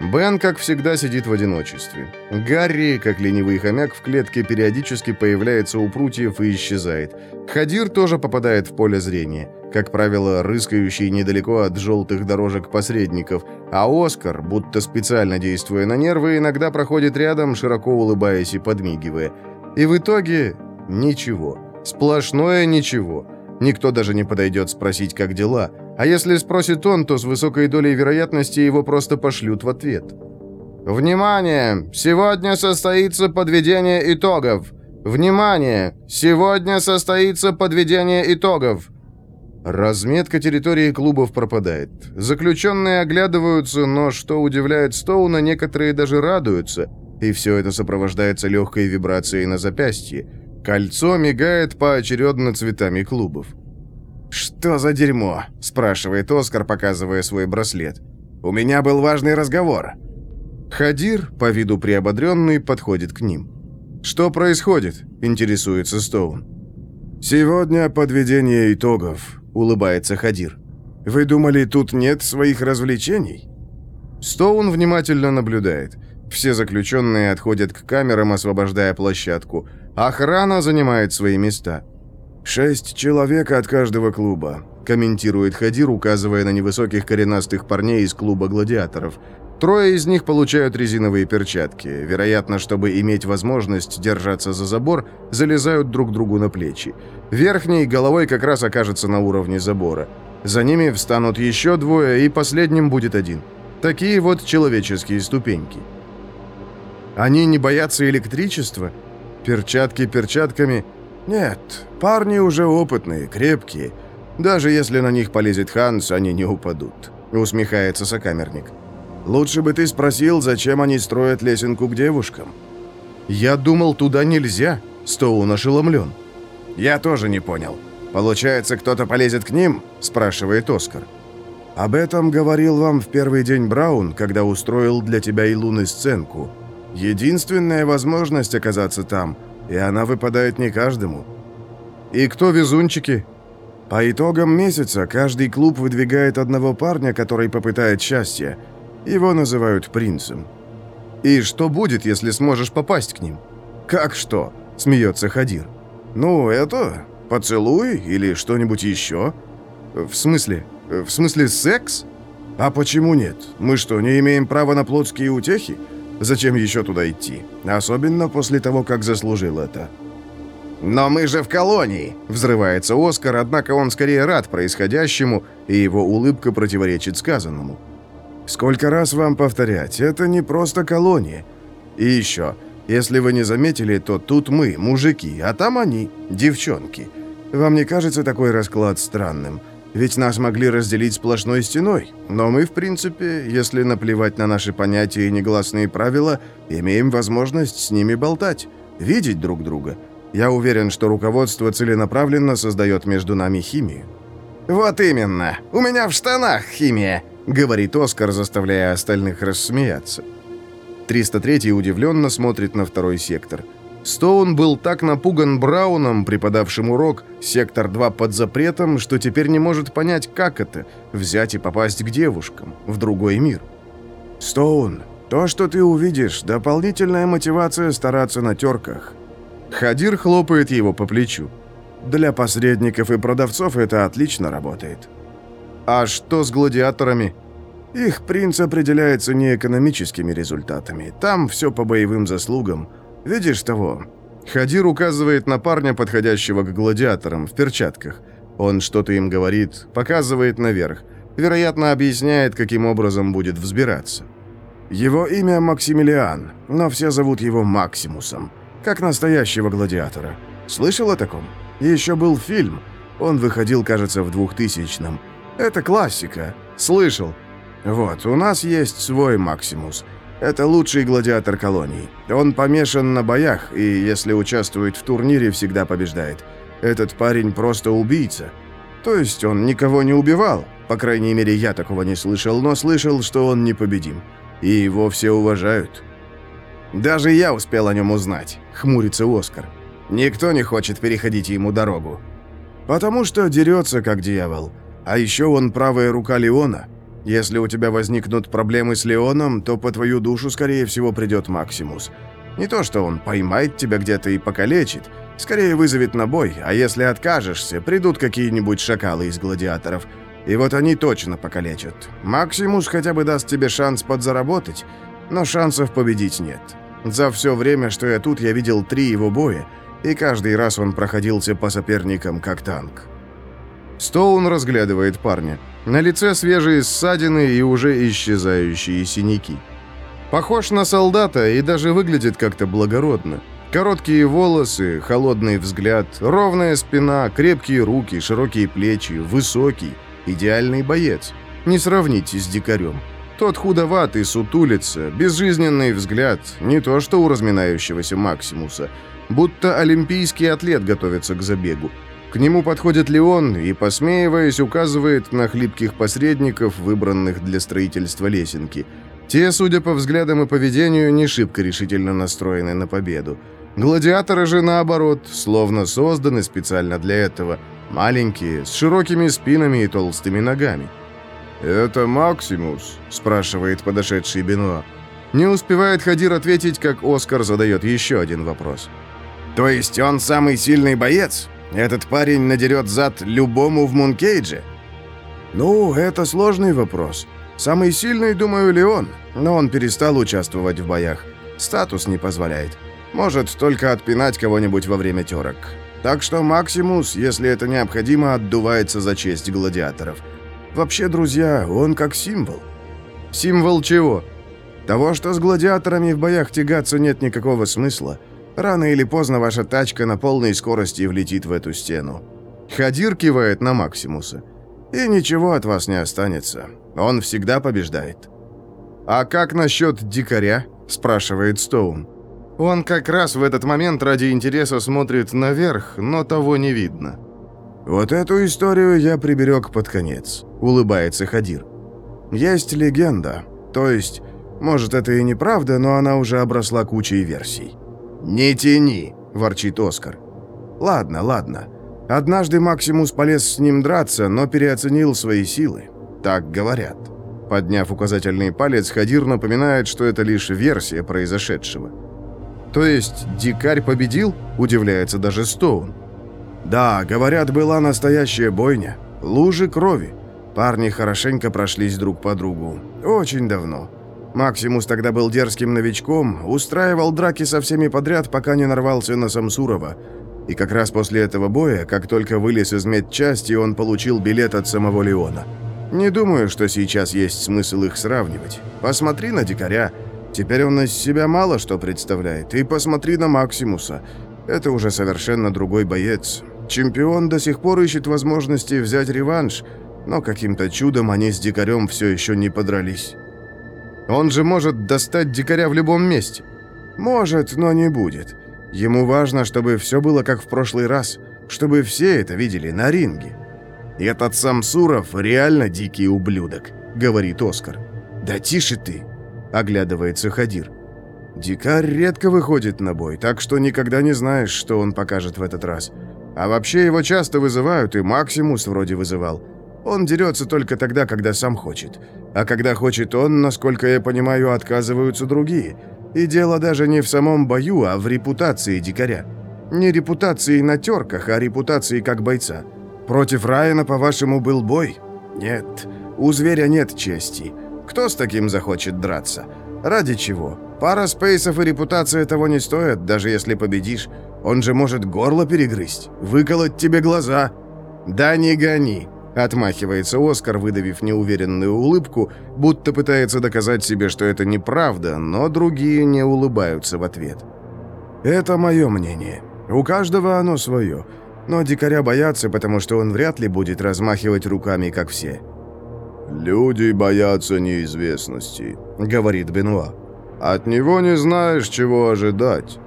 Бен, как всегда, сидит в одиночестве. Гарри, как ленивый хомяк в клетке, периодически появляется у прутьев и исчезает. Хадир тоже попадает в поле зрения, как правило, рыскающий недалеко от желтых дорожек посредников, а Оскар, будто специально действуя на нервы, иногда проходит рядом, широко улыбаясь и подмигивая. И в итоге Ничего. Сплошное ничего. Никто даже не подойдет спросить, как дела. А если спросит он, то с высокой долей вероятности его просто пошлют в ответ. «Внимание! Сегодня состоится подведение итогов! Внимание! Сегодня состоится подведение итогов!» Разметка территории клубов пропадает. Заключенные оглядываются, но, что удивляет Стоуна, некоторые даже радуются, и все это сопровождается легкой вибрацией на запястье. Кольцо мигает поочередно цветами клубов. «Что за дерьмо?» – спрашивает Оскар, показывая свой браслет. «У меня был важный разговор». Хадир, по виду приободренный, подходит к ним. «Что происходит?» – интересуется Стоун. «Сегодня подведение итогов», – улыбается Хадир. «Вы думали, тут нет своих развлечений?» Стоун внимательно наблюдает. Все заключенные отходят к камерам, освобождая площадку. Охрана занимает свои места. «Шесть человек от каждого клуба», – комментирует Хадир, указывая на невысоких коренастых парней из клуба гладиаторов. Трое из них получают резиновые перчатки. Вероятно, чтобы иметь возможность держаться за забор, залезают друг другу на плечи. Верхний головой как раз окажется на уровне забора. За ними встанут еще двое, и последним будет один. Такие вот человеческие ступеньки. Они не боятся электричества? Перчатки перчатками? Нет, парни уже опытные, крепкие. Даже если на них полезет Ханс, они не упадут. Усмехается сокамерник. Лучше бы ты спросил, зачем они строят лесенку к девушкам. Я думал, туда нельзя. Стоун ошеломлен. Я тоже не понял. Получается, кто-то полезет к ним? Спрашивает Оскар. Об этом говорил вам в первый день Браун, когда устроил для тебя и Луны сценку. Единственная возможность оказаться там, и она выпадает не каждому. И кто везунчики? По итогам месяца каждый клуб выдвигает одного парня, который попытает счастье. Его называют принцем. И что будет, если сможешь попасть к ним? Как что? Смеется Хадир. Ну, это... Поцелуй или что-нибудь еще? В смысле? В смысле секс? А почему нет? Мы что, не имеем права на плотские утехи? Зачем еще туда идти? Особенно после того, как заслужил это. «Но мы же в колонии!» – взрывается Оскар, однако он скорее рад происходящему, и его улыбка противоречит сказанному. «Сколько раз вам повторять, это не просто колония. И еще, Если вы не заметили, то тут мы, мужики, а там они, девчонки. Вам не кажется такой расклад странным? Ведь нас могли разделить сплошной стеной. Но мы, в принципе, если наплевать на наши понятия и негласные правила, имеем возможность с ними болтать, видеть друг друга. Я уверен, что руководство целенаправленно создает между нами химию. «Вот именно! У меня в штанах химия!» — говорит Оскар, заставляя остальных рассмеяться. 303 удивленно смотрит на второй сектор. Стоун был так напуган Брауном, преподавшим урок «Сектор 2 под запретом», что теперь не может понять, как это — взять и попасть к девушкам, в другой мир. «Стоун, то, что ты увидишь, дополнительная мотивация стараться на терках». Хадир хлопает его по плечу. «Для посредников и продавцов это отлично работает». «А что с гладиаторами?» Их принц определяется не экономическими результатами. Там все по боевым заслугам. Видишь того?» Хадир указывает на парня, подходящего к гладиаторам, в перчатках. Он что-то им говорит, показывает наверх. Вероятно, объясняет, каким образом будет взбираться. Его имя Максимилиан, но все зовут его Максимусом, как настоящего гладиатора. Слышал о таком? Еще был фильм. Он выходил, кажется, в 2000-м. Это классика. Слышал. Вот, у нас есть свой Максимус – это лучший гладиатор колонии. Он помешан на боях, и если участвует в турнире, всегда побеждает. Этот парень просто убийца. То есть он никого не убивал. По крайней мере, я такого не слышал, но слышал, что он непобедим. И его все уважают. «Даже я успел о нем узнать», — хмурится Оскар. «Никто не хочет переходить ему дорогу». «Потому что дерется, как дьявол. А еще он правая рука Леона. Если у тебя возникнут проблемы с Леоном, то по твою душу, скорее всего, придет Максимус. Не то, что он поймает тебя где-то и покалечит, скорее вызовет на бой, а если откажешься, придут какие-нибудь шакалы из гладиаторов. И вот они точно покалечат. Максимус хотя бы даст тебе шанс подзаработать, но шансов победить нет. За все время, что я тут, я видел три его боя, и каждый раз он проходился по соперникам как танк. Стоун разглядывает парня. На лице свежие ссадины и уже исчезающие синяки. Похож на солдата и даже выглядит как-то благородно. Короткие волосы, холодный взгляд, ровная спина, крепкие руки, широкие плечи, высокий, идеальный боец. Не сравнить с дикарем. Тот худоватый, сутулится, безжизненный взгляд, не то что у разминающегося Максимуса. Будто олимпийский атлет готовится к забегу. К нему подходит Леон и, посмеиваясь, указывает на хлипких посредников, выбранных для строительства лесенки. Те, судя по взглядам и поведению, не шибко решительно настроены на победу. Гладиаторы же, наоборот, словно созданы специально для этого. Маленькие, с широкими спинами и толстыми ногами. «Это Максимус?» – спрашивает подошедший Бенуа. Не успевает Хадир ответить, как Оскар задает еще один вопрос. «То есть он самый сильный боец?» Этот парень надерет зад любому в Мункейдже? Ну, это сложный вопрос. Самый сильный, думаю, Леон, но он перестал участвовать в боях. Статус не позволяет. Может только отпинать кого-нибудь во время терок. Так что Максимус, если это необходимо, отдувается за честь гладиаторов. Вообще, друзья, он как символ. Символ чего? Того, что с гладиаторами в боях тягаться нет никакого смысла. Рано или поздно ваша тачка на полной скорости влетит в эту стену. Хадир кивает на Максимуса. И ничего от вас не останется. Он всегда побеждает. «А как насчет дикаря?» – спрашивает Стоун. Он как раз в этот момент ради интереса смотрит наверх, но того не видно. «Вот эту историю я приберег под конец», – улыбается Хадир. «Есть легенда. То есть, может, это и неправда, но она уже обросла кучей версий. «Не тяни!» – ворчит Оскар. «Ладно, ладно. Однажды Максимус полез с ним драться, но переоценил свои силы. Так говорят». Подняв указательный палец, Хадир напоминает, что это лишь версия произошедшего. «То есть дикарь победил?» – удивляется даже Стоун. «Да, говорят, была настоящая бойня. Лужи крови. Парни хорошенько прошлись друг по другу. Очень давно. Максимус тогда был дерзким новичком, устраивал драки со всеми подряд, пока не нарвался на Самсурова. И как раз после этого боя, как только вылез из медчасти, он получил билет от самого Леона. Не думаю, что сейчас есть смысл их сравнивать. Посмотри на дикаря, Теперь он из себя мало что представляет. И посмотри на Максимуса. Это уже совершенно другой боец. Чемпион до сих пор ищет возможности взять реванш, но каким-то чудом они с дикарем все еще не подрались. Он же может достать дикаря в любом месте. Может, но не будет. Ему важно, чтобы все было как в прошлый раз, чтобы все это видели на ринге. «Этот Самсуров реально дикий ублюдок», — говорит Оскар. «Да тише ты», — оглядывается Хадир. «Дикарь редко выходит на бой, так что никогда не знаешь, что он покажет в этот раз. А вообще его часто вызывают, и Максимус вроде вызывал. Он дерется только тогда, когда сам хочет. А когда хочет он, насколько я понимаю, отказываются другие. И дело даже не в самом бою, а в репутации дикаря. Не репутации на терках, а репутации как бойца. Против Райана, по-вашему, был бой? Нет, у зверя нет чести. Кто с таким захочет драться? Ради чего? Пара спейсов и репутация того не стоят, даже если победишь. Он же может горло перегрызть, выколоть тебе глаза. Да не гони, отмахивается Оскар, выдавив неуверенную улыбку, будто пытается доказать себе, что это неправда, но другие не улыбаются в ответ. Это мое мнение. У каждого оно свое. Но дикаря боятся, потому что он вряд ли будет размахивать руками, как все. «Люди боятся неизвестности», — говорит Бенуа. «От него не знаешь, чего ожидать».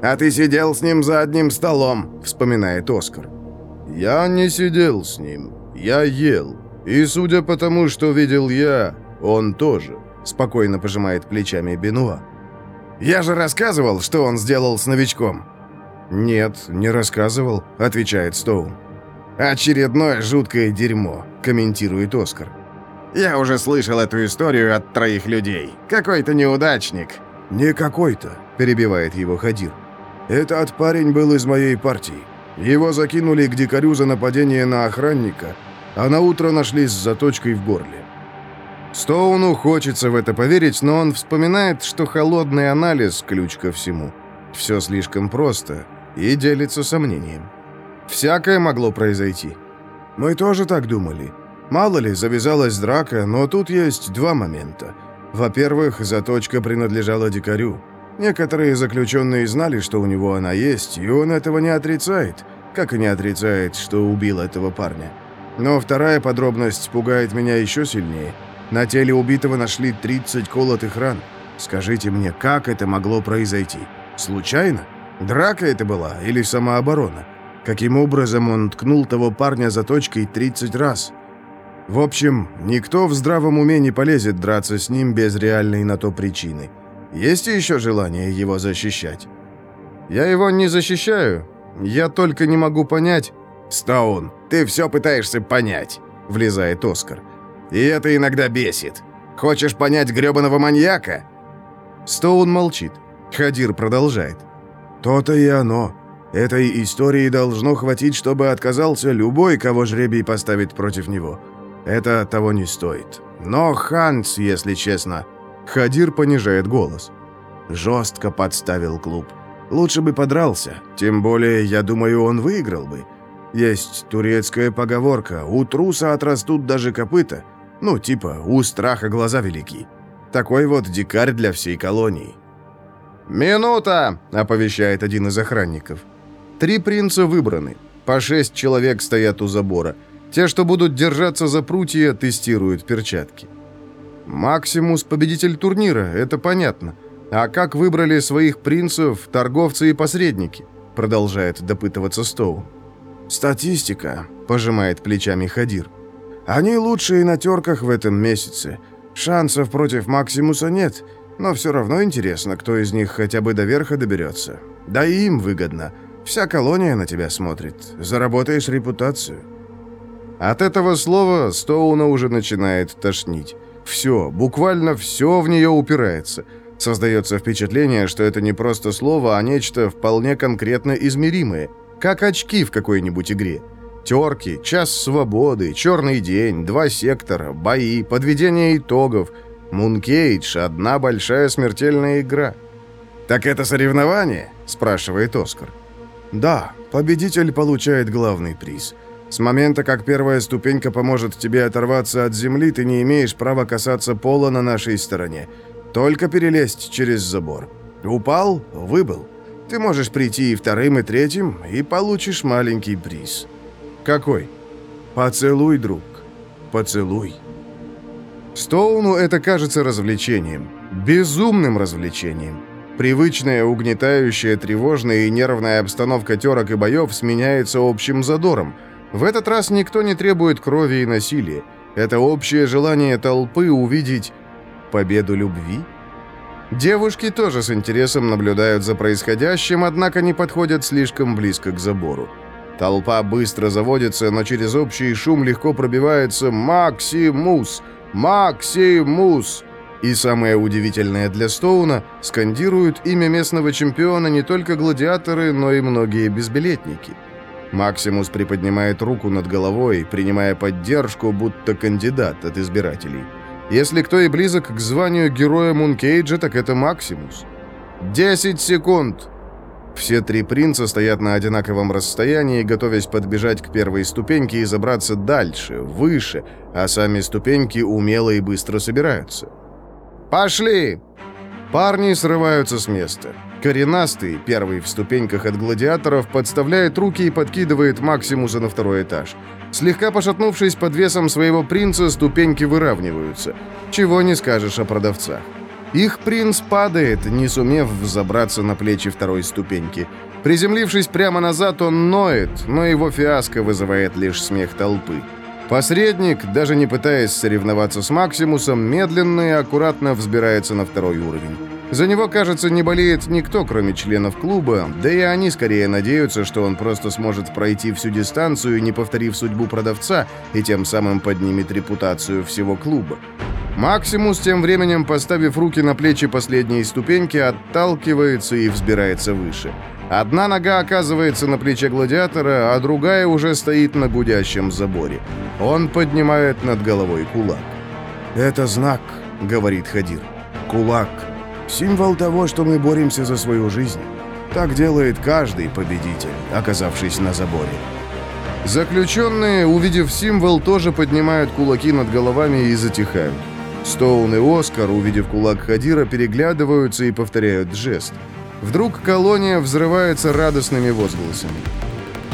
«А ты сидел с ним за одним столом», — вспоминает Оскар. «Я не сидел с ним. Я ел. И судя по тому, что видел я, он тоже», — спокойно пожимает плечами Бенуа. «Я же рассказывал, что он сделал с новичком». «Нет, не рассказывал», — отвечает Стоун. «Очередное жуткое дерьмо», — комментирует Оскар. «Я уже слышал эту историю от троих людей. Какой-то неудачник». «Не какой-то», — перебивает его Хадир. «Этот парень был из моей партии. Его закинули к дикарю за нападение на охранника, а на утро нашли с заточкой в горле. Стоуну хочется в это поверить, но он вспоминает, что холодный анализ – ключ ко всему. Все слишком просто и делится сомнением. Всякое могло произойти. Мы тоже так думали. Мало ли, завязалась драка, но тут есть два момента. Во-первых, заточка принадлежала дикарю. Некоторые заключенные знали, что у него она есть, и он этого не отрицает, как и не отрицает, что убил этого парня. Но вторая подробность пугает меня еще сильнее. На теле убитого нашли 30 колотых ран. Скажите мне, как это могло произойти? Случайно? Драка это была или самооборона? Каким образом он ткнул того парня заточкой 30 раз? В общем, никто в здравом уме не полезет драться с ним без реальной на то причины. Есть еще желание его защищать? Я его не защищаю. Я только не могу понять... «Стоун, ты все пытаешься понять», — влезает Оскар. «И это иногда бесит. Хочешь понять грёбаного маньяка?» Стоун молчит. Хадир продолжает. «То-то и оно. Этой истории должно хватить, чтобы отказался любой, кого жребий поставит против него. Это того не стоит. Но Ханс, если честно, Хадир понижает голос. Жестко подставил клуб. Лучше бы подрался. Тем более, я думаю, он выиграл бы. Есть турецкая поговорка «У труса отрастут даже копыта». Ну, типа «У страха глаза велики». Такой вот дикарь для всей колонии. «Минута!» — оповещает один из охранников. Три принца выбраны. По шесть человек стоят у забора. Те, что будут держаться за прутья, тестируют перчатки. Максимус – победитель турнира, это понятно. А как выбрали своих принцев торговцы и посредники? Продолжает допытываться Стоу. Статистика, пожимает плечами Хадир. Они лучшие на терках в этом месяце. Шансов против Максимуса нет, но все равно интересно, кто из них хотя бы до верха доберется. Да и им выгодно. Вся колония на тебя смотрит. Заработаешь репутацию. От этого слова Стоуна уже начинает тошнить. Все, буквально все в нее упирается. Создается впечатление, что это не просто слово, а нечто вполне конкретно измеримое, как очки в какой-нибудь игре. Терки, час свободы, черный день, два сектора, бои, подведение итогов. Мункейдж – одна большая смертельная игра. «Так это соревнование?» – спрашивает Оскар. «Да, победитель получает главный приз – с момента, как первая ступенька поможет тебе оторваться от земли, ты не имеешь права касаться пола на нашей стороне. Только перелезть через забор. Упал — выбыл. Ты можешь прийти и вторым, и третьим, и получишь маленький приз. Какой? Поцелуй, друг. Поцелуй. Стоуну это кажется развлечением. Безумным развлечением. Привычная, угнетающая, тревожная и нервная обстановка терок и боев сменяется общим задором. В этот раз никто не требует крови и насилия. Это общее желание толпы увидеть победу любви. Девушки тоже с интересом наблюдают за происходящим, однако не подходят слишком близко к забору. Толпа быстро заводится, но через общий шум легко пробивается «Максимус! Максимус!» И самое удивительное для Стоуна, скандируют имя местного чемпиона не только гладиаторы, но и многие безбилетники. Максимус приподнимает руку над головой, принимая поддержку, будто кандидат от избирателей. Если кто и близок к званию героя Мункейджа, так это Максимус. «Десять секунд!» Все три принца стоят на одинаковом расстоянии, готовясь подбежать к первой ступеньке и забраться дальше, выше, а сами ступеньки умело и быстро собираются. «Пошли!» Парни срываются с места. Коренастый, первый в ступеньках от гладиаторов, подставляет руки и подкидывает Максимуса на второй этаж. Слегка пошатнувшись под весом своего принца, ступеньки выравниваются. Чего не скажешь о продавцах. Их принц падает, не сумев взобраться на плечи второй ступеньки. Приземлившись прямо назад, он ноет, но его фиаско вызывает лишь смех толпы. Посредник, даже не пытаясь соревноваться с Максимусом, медленно и аккуратно взбирается на второй уровень. За него, кажется, не болеет никто, кроме членов клуба, да и они скорее надеются, что он просто сможет пройти всю дистанцию, не повторив судьбу продавца, и тем самым поднимет репутацию всего клуба. Максимус, тем временем, поставив руки на плечи последней ступеньки, отталкивается и взбирается выше. Одна нога оказывается на плече гладиатора, а другая уже стоит на гудящем заборе. Он поднимает над головой кулак. «Это знак», — говорит Хадир. «Кулак. Символ того, что мы боремся за свою жизнь. Так делает каждый победитель, оказавшись на заборе». Заключенные, увидев символ, тоже поднимают кулаки над головами и затихают. Стоун и Оскар, увидев кулак Хадира, переглядываются и повторяют жест. Вдруг колония взрывается радостными возгласами.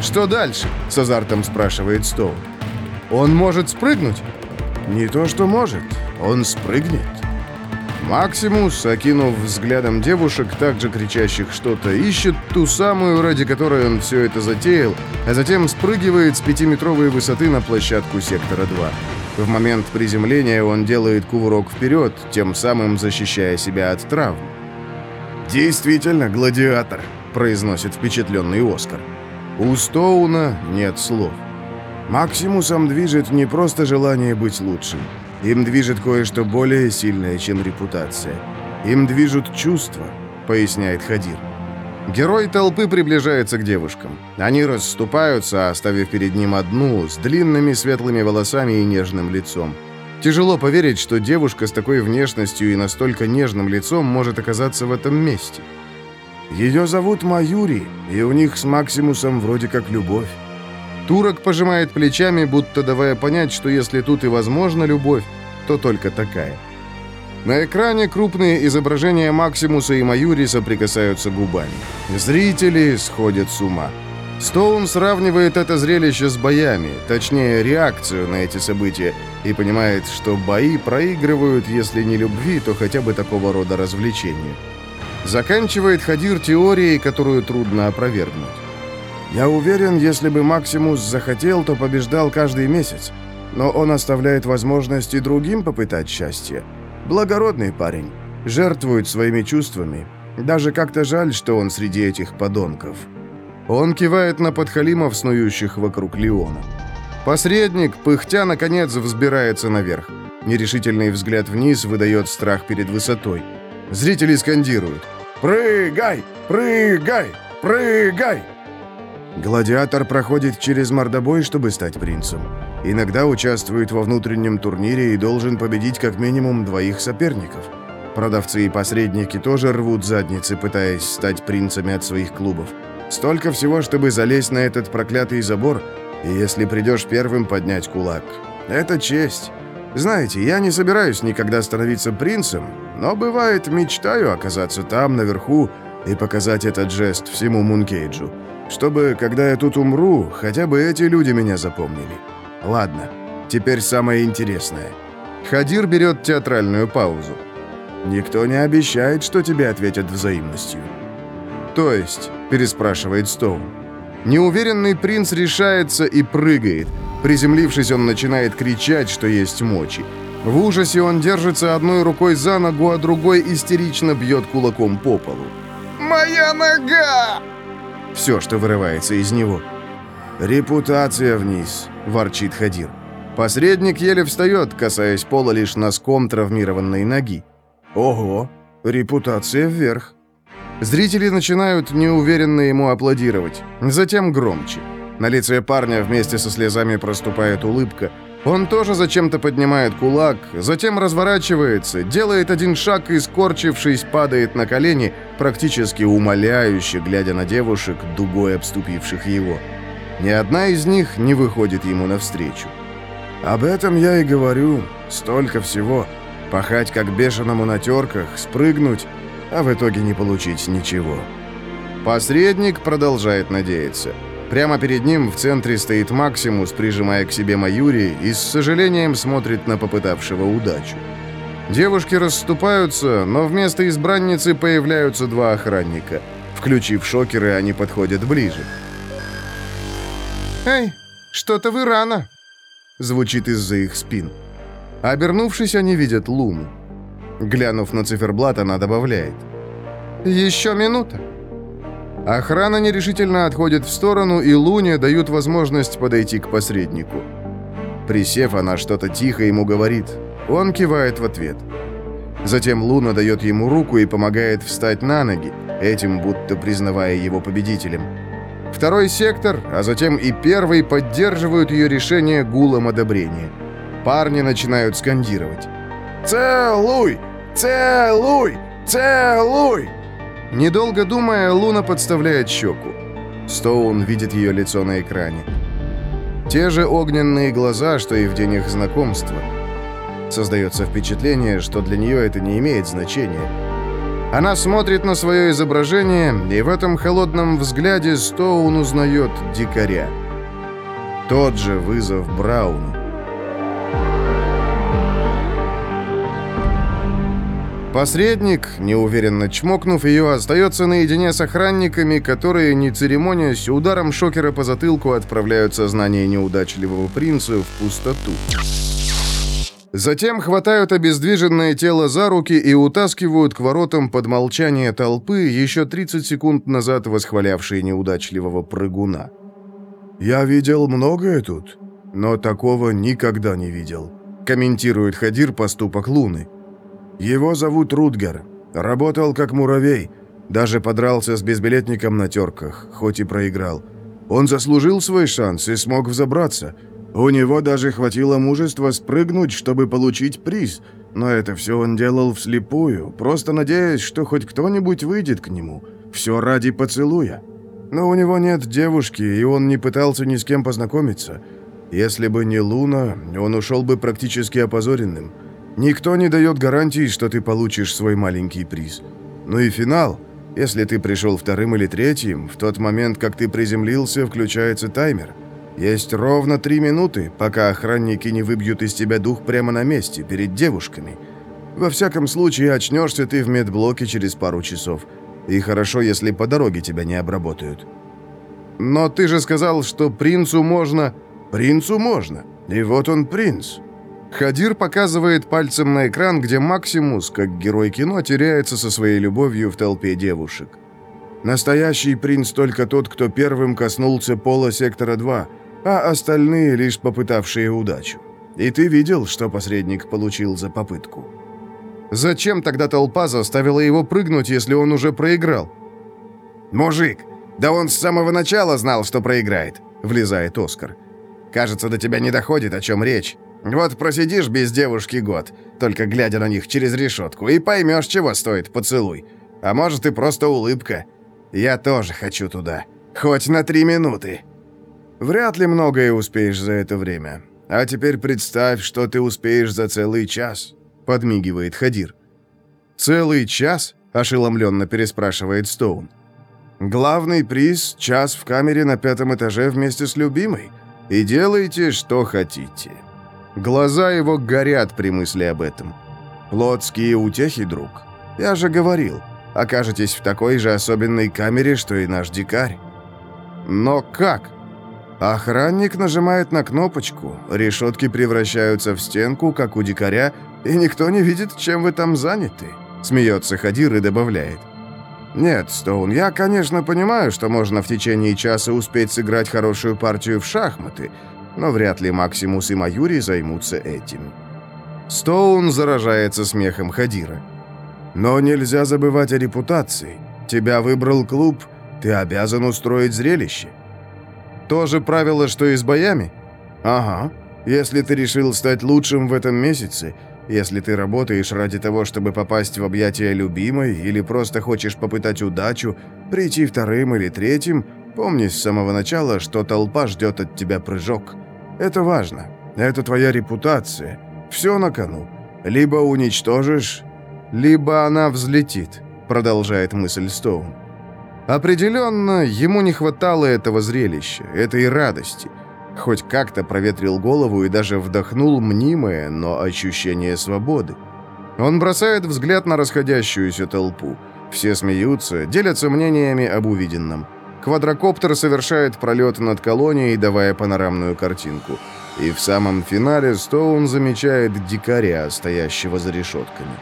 «Что дальше?» — с азартом спрашивает Стоун. «Он может спрыгнуть?» «Не то, что может. Он спрыгнет». Максимус, окинув взглядом девушек, также кричащих что-то, ищет ту самую, ради которой он все это затеял, а затем спрыгивает с пятиметровой высоты на площадку сектора 2. В момент приземления он делает кувырок вперед, тем самым защищая себя от травм. «Действительно, гладиатор», — произносит впечатленный Оскар. У Стоуна нет слов. Максимусом движет не просто желание быть лучшим. Им движет кое-что более сильное, чем репутация. Им движут чувства, поясняет Хадир. Герой толпы приближается к девушкам. Они расступаются, оставив перед ним одну, с длинными светлыми волосами и нежным лицом. Тяжело поверить, что девушка с такой внешностью и настолько нежным лицом может оказаться в этом месте. Ее зовут Маюри, и у них с Максимусом вроде как любовь. Турок пожимает плечами, будто давая понять, что если тут и возможна любовь, то только такая. На экране крупные изображения Максимуса и Маюри соприкасаются губами. Зрители сходят с ума. Стоун сравнивает это зрелище с боями, точнее реакцию на эти события, и понимает, что бои проигрывают, если не любви, то хотя бы такого рода развлечения. Заканчивает Хадир теорией, которую трудно опровергнуть. Я уверен, если бы Максимус захотел, то побеждал каждый месяц. Но он оставляет возможность и другим попытать счастье. Благородный парень. Жертвует своими чувствами. Даже как-то жаль, что он среди этих подонков. Он кивает на подхалимов, снующих вокруг Леона. Посредник, пыхтя, наконец взбирается наверх. Нерешительный взгляд вниз выдает страх перед высотой. Зрители скандируют. «Прыгай! Прыгай! Прыгай!» Гладиатор проходит через мордобой, чтобы стать принцем. Иногда участвует во внутреннем турнире и должен победить как минимум двоих соперников. Продавцы и посредники тоже рвут задницы, пытаясь стать принцами от своих клубов. Столько всего, чтобы залезть на этот проклятый забор, и если придешь первым, поднять кулак. Это честь. Знаете, я не собираюсь никогда становиться принцем, но бывает мечтаю оказаться там, наверху, и показать этот жест всему Мункейджу. Чтобы, когда я тут умру, хотя бы эти люди меня запомнили. Ладно, теперь самое интересное. Хадир берет театральную паузу. Никто не обещает, что тебе ответят взаимностью. «То есть?» – переспрашивает Стоун. Неуверенный принц решается и прыгает. Приземлившись, он начинает кричать, что есть мочи. В ужасе он держится одной рукой за ногу, а другой истерично бьет кулаком по полу. «Моя нога!» Все, что вырывается из него. «Репутация вниз», – ворчит Хадир. Посредник еле встает, касаясь пола лишь носком травмированной ноги. «Ого, репутация вверх». Зрители начинают неуверенно ему аплодировать, затем громче. На лице парня вместе со слезами проступает улыбка. Он тоже зачем-то поднимает кулак, затем разворачивается, делает один шаг и, скорчившись, падает на колени, практически умоляюще, глядя на девушек, дугой обступивших его. Ни одна из них не выходит ему навстречу. «Об этом я и говорю. Столько всего. Пахать как бешеному на терках, спрыгнуть, а в итоге не получить ничего». Посредник продолжает надеяться. Прямо перед ним в центре стоит Максимус, прижимая к себе Маюри, и с сожалением смотрит на попытавшего удачу. Девушки расступаются, но вместо избранницы появляются два охранника. Включив шокеры, они подходят ближе. «Эй, что-то вы рано!» Звучит из-за их спин. Обернувшись, они видят Луну. Глянув на циферблат, она добавляет. «Еще минута!» Охрана нерешительно отходит в сторону, и Луне дают возможность подойти к посреднику. Присев, она что-то тихо ему говорит. Он кивает в ответ. Затем Луна дает ему руку и помогает встать на ноги, этим будто признавая его победителем. Второй сектор, а затем и первый поддерживают ее решение гулом одобрения. Парни начинают скандировать. «Целуй! Целуй! Целуй!» Недолго думая, Луна подставляет щеку. Стоун видит ее лицо на экране. Те же огненные глаза, что и в день их знакомства. Создается впечатление, что для нее это не имеет значения. Она смотрит на свое изображение, и в этом холодном взгляде Стоун узнает дикаря. Тот же вызов Брауну. Посредник, неуверенно чмокнув ее, остается наедине с охранниками, которые, не церемонясь, ударом шокера по затылку отправляют сознание неудачливого принца в пустоту. Затем хватают обездвиженное тело за руки и утаскивают к воротам под молчание толпы, еще 30 секунд назад восхвалявшей неудачливого прыгуна. «Я видел многое тут, но такого никогда не видел», комментирует Хадир поступок Луны. Его зовут Рутгер. Работал как муравей. Даже подрался с безбилетником на терках, хоть и проиграл. Он заслужил свой шанс и смог взобраться. У него даже хватило мужества спрыгнуть, чтобы получить приз. Но это все он делал вслепую, просто надеясь, что хоть кто-нибудь выйдет к нему. Все ради поцелуя. Но у него нет девушки, и он не пытался ни с кем познакомиться. Если бы не Луна, он ушел бы практически опозоренным. Никто не дает гарантии, что ты получишь свой маленький приз. Ну и финал. Если ты пришел вторым или третьим, в тот момент, как ты приземлился, включается таймер. Есть ровно три минуты, пока охранники не выбьют из тебя дух прямо на месте, перед девушками. Во всяком случае, очнешься ты в медблоке через пару часов. И хорошо, если по дороге тебя не обработают. Но ты же сказал, что принцу можно... Принцу можно. И вот он принц. Хадир показывает пальцем на экран, где Максимус, как герой кино, теряется со своей любовью в толпе девушек. Настоящий принц только тот, кто первым коснулся пола сектора 2, а остальные лишь попытавшие удачу. И ты видел, что посредник получил за попытку. Зачем тогда толпа заставила его прыгнуть, если он уже проиграл? «Мужик, да он с самого начала знал, что проиграет», — влезает Оскар. «Кажется, до тебя не доходит, о чем речь. Вот просидишь без девушки год, только глядя на них через решетку, и поймешь, чего стоит поцелуй. А может и просто улыбка. Я тоже хочу туда. Хоть на три минуты. Вряд ли многое успеешь за это время. А теперь представь, что ты успеешь за целый час», — подмигивает Хадир. «Целый час?» – ошеломленно переспрашивает Стоун. «Главный приз – час в камере на пятом этаже вместе с любимой. И делайте, что хотите». Глаза его горят при мысли об этом. «Плотские утехи, друг. Я же говорил, окажетесь в такой же особенной камере, что и наш дикарь». «Но как?» Охранник нажимает на кнопочку, решетки превращаются в стенку, как у дикаря, и никто не видит, чем вы там заняты», — смеется Хадир и добавляет. «Нет, Стоун, я, конечно, понимаю, что можно в течение часа успеть сыграть хорошую партию в шахматы, но вряд ли Максимус и Маюри займутся этим». Стоун заражается смехом Хадира. «Но нельзя забывать о репутации. Тебя выбрал клуб, ты обязан устроить зрелище». То же правило, что и с боями? Ага. Если ты решил стать лучшим в этом месяце, если ты работаешь ради того, чтобы попасть в объятия любимой, или просто хочешь попытать удачу, прийти вторым или третьим, помни с самого начала, что толпа ждет от тебя прыжок. Это важно. Это твоя репутация. Все на кону. Либо уничтожишь, либо она взлетит, продолжает мысль Стоун. Определенно, ему не хватало этого зрелища, этой радости. Хоть как-то проветрил голову и даже вдохнул мнимое, но ощущение свободы. Он бросает взгляд на расходящуюся толпу. Все смеются, делятся мнениями об увиденном. Квадрокоптер совершает пролет над колонией, давая панорамную картинку. И в самом финале Стоун замечает дикаря, стоящего за решетками.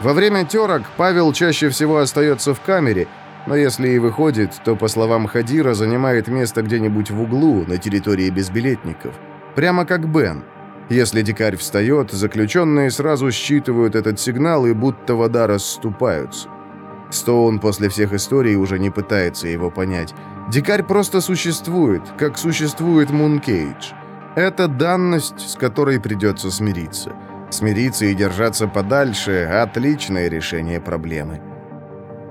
Во время терок Павел чаще всего остается в камере, но если и выходит, то, по словам Хадира, занимает место где-нибудь в углу на территории безбилетников. Прямо как Бен. Если дикарь встает, заключенные сразу считывают этот сигнал и будто вода расступаются. Стоун после всех историй уже не пытается его понять. Дикарь просто существует, как существует Мункейдж. Это данность, с которой придется смириться. Смириться и держаться подальше – отличное решение проблемы.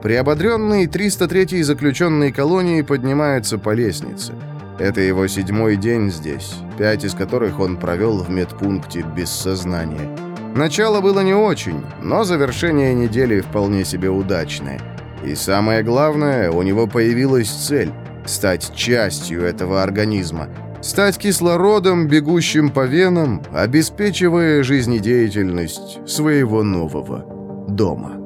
Приободренный 303-й заключенной колонии поднимается по лестнице. Это его седьмой день здесь, пять из которых он провел в медпункте без сознания. Начало было не очень, но завершение недели вполне себе удачное. И самое главное, у него появилась цель – стать частью этого организма, стать кислородом, бегущим по венам, обеспечивая жизнедеятельность своего нового дома.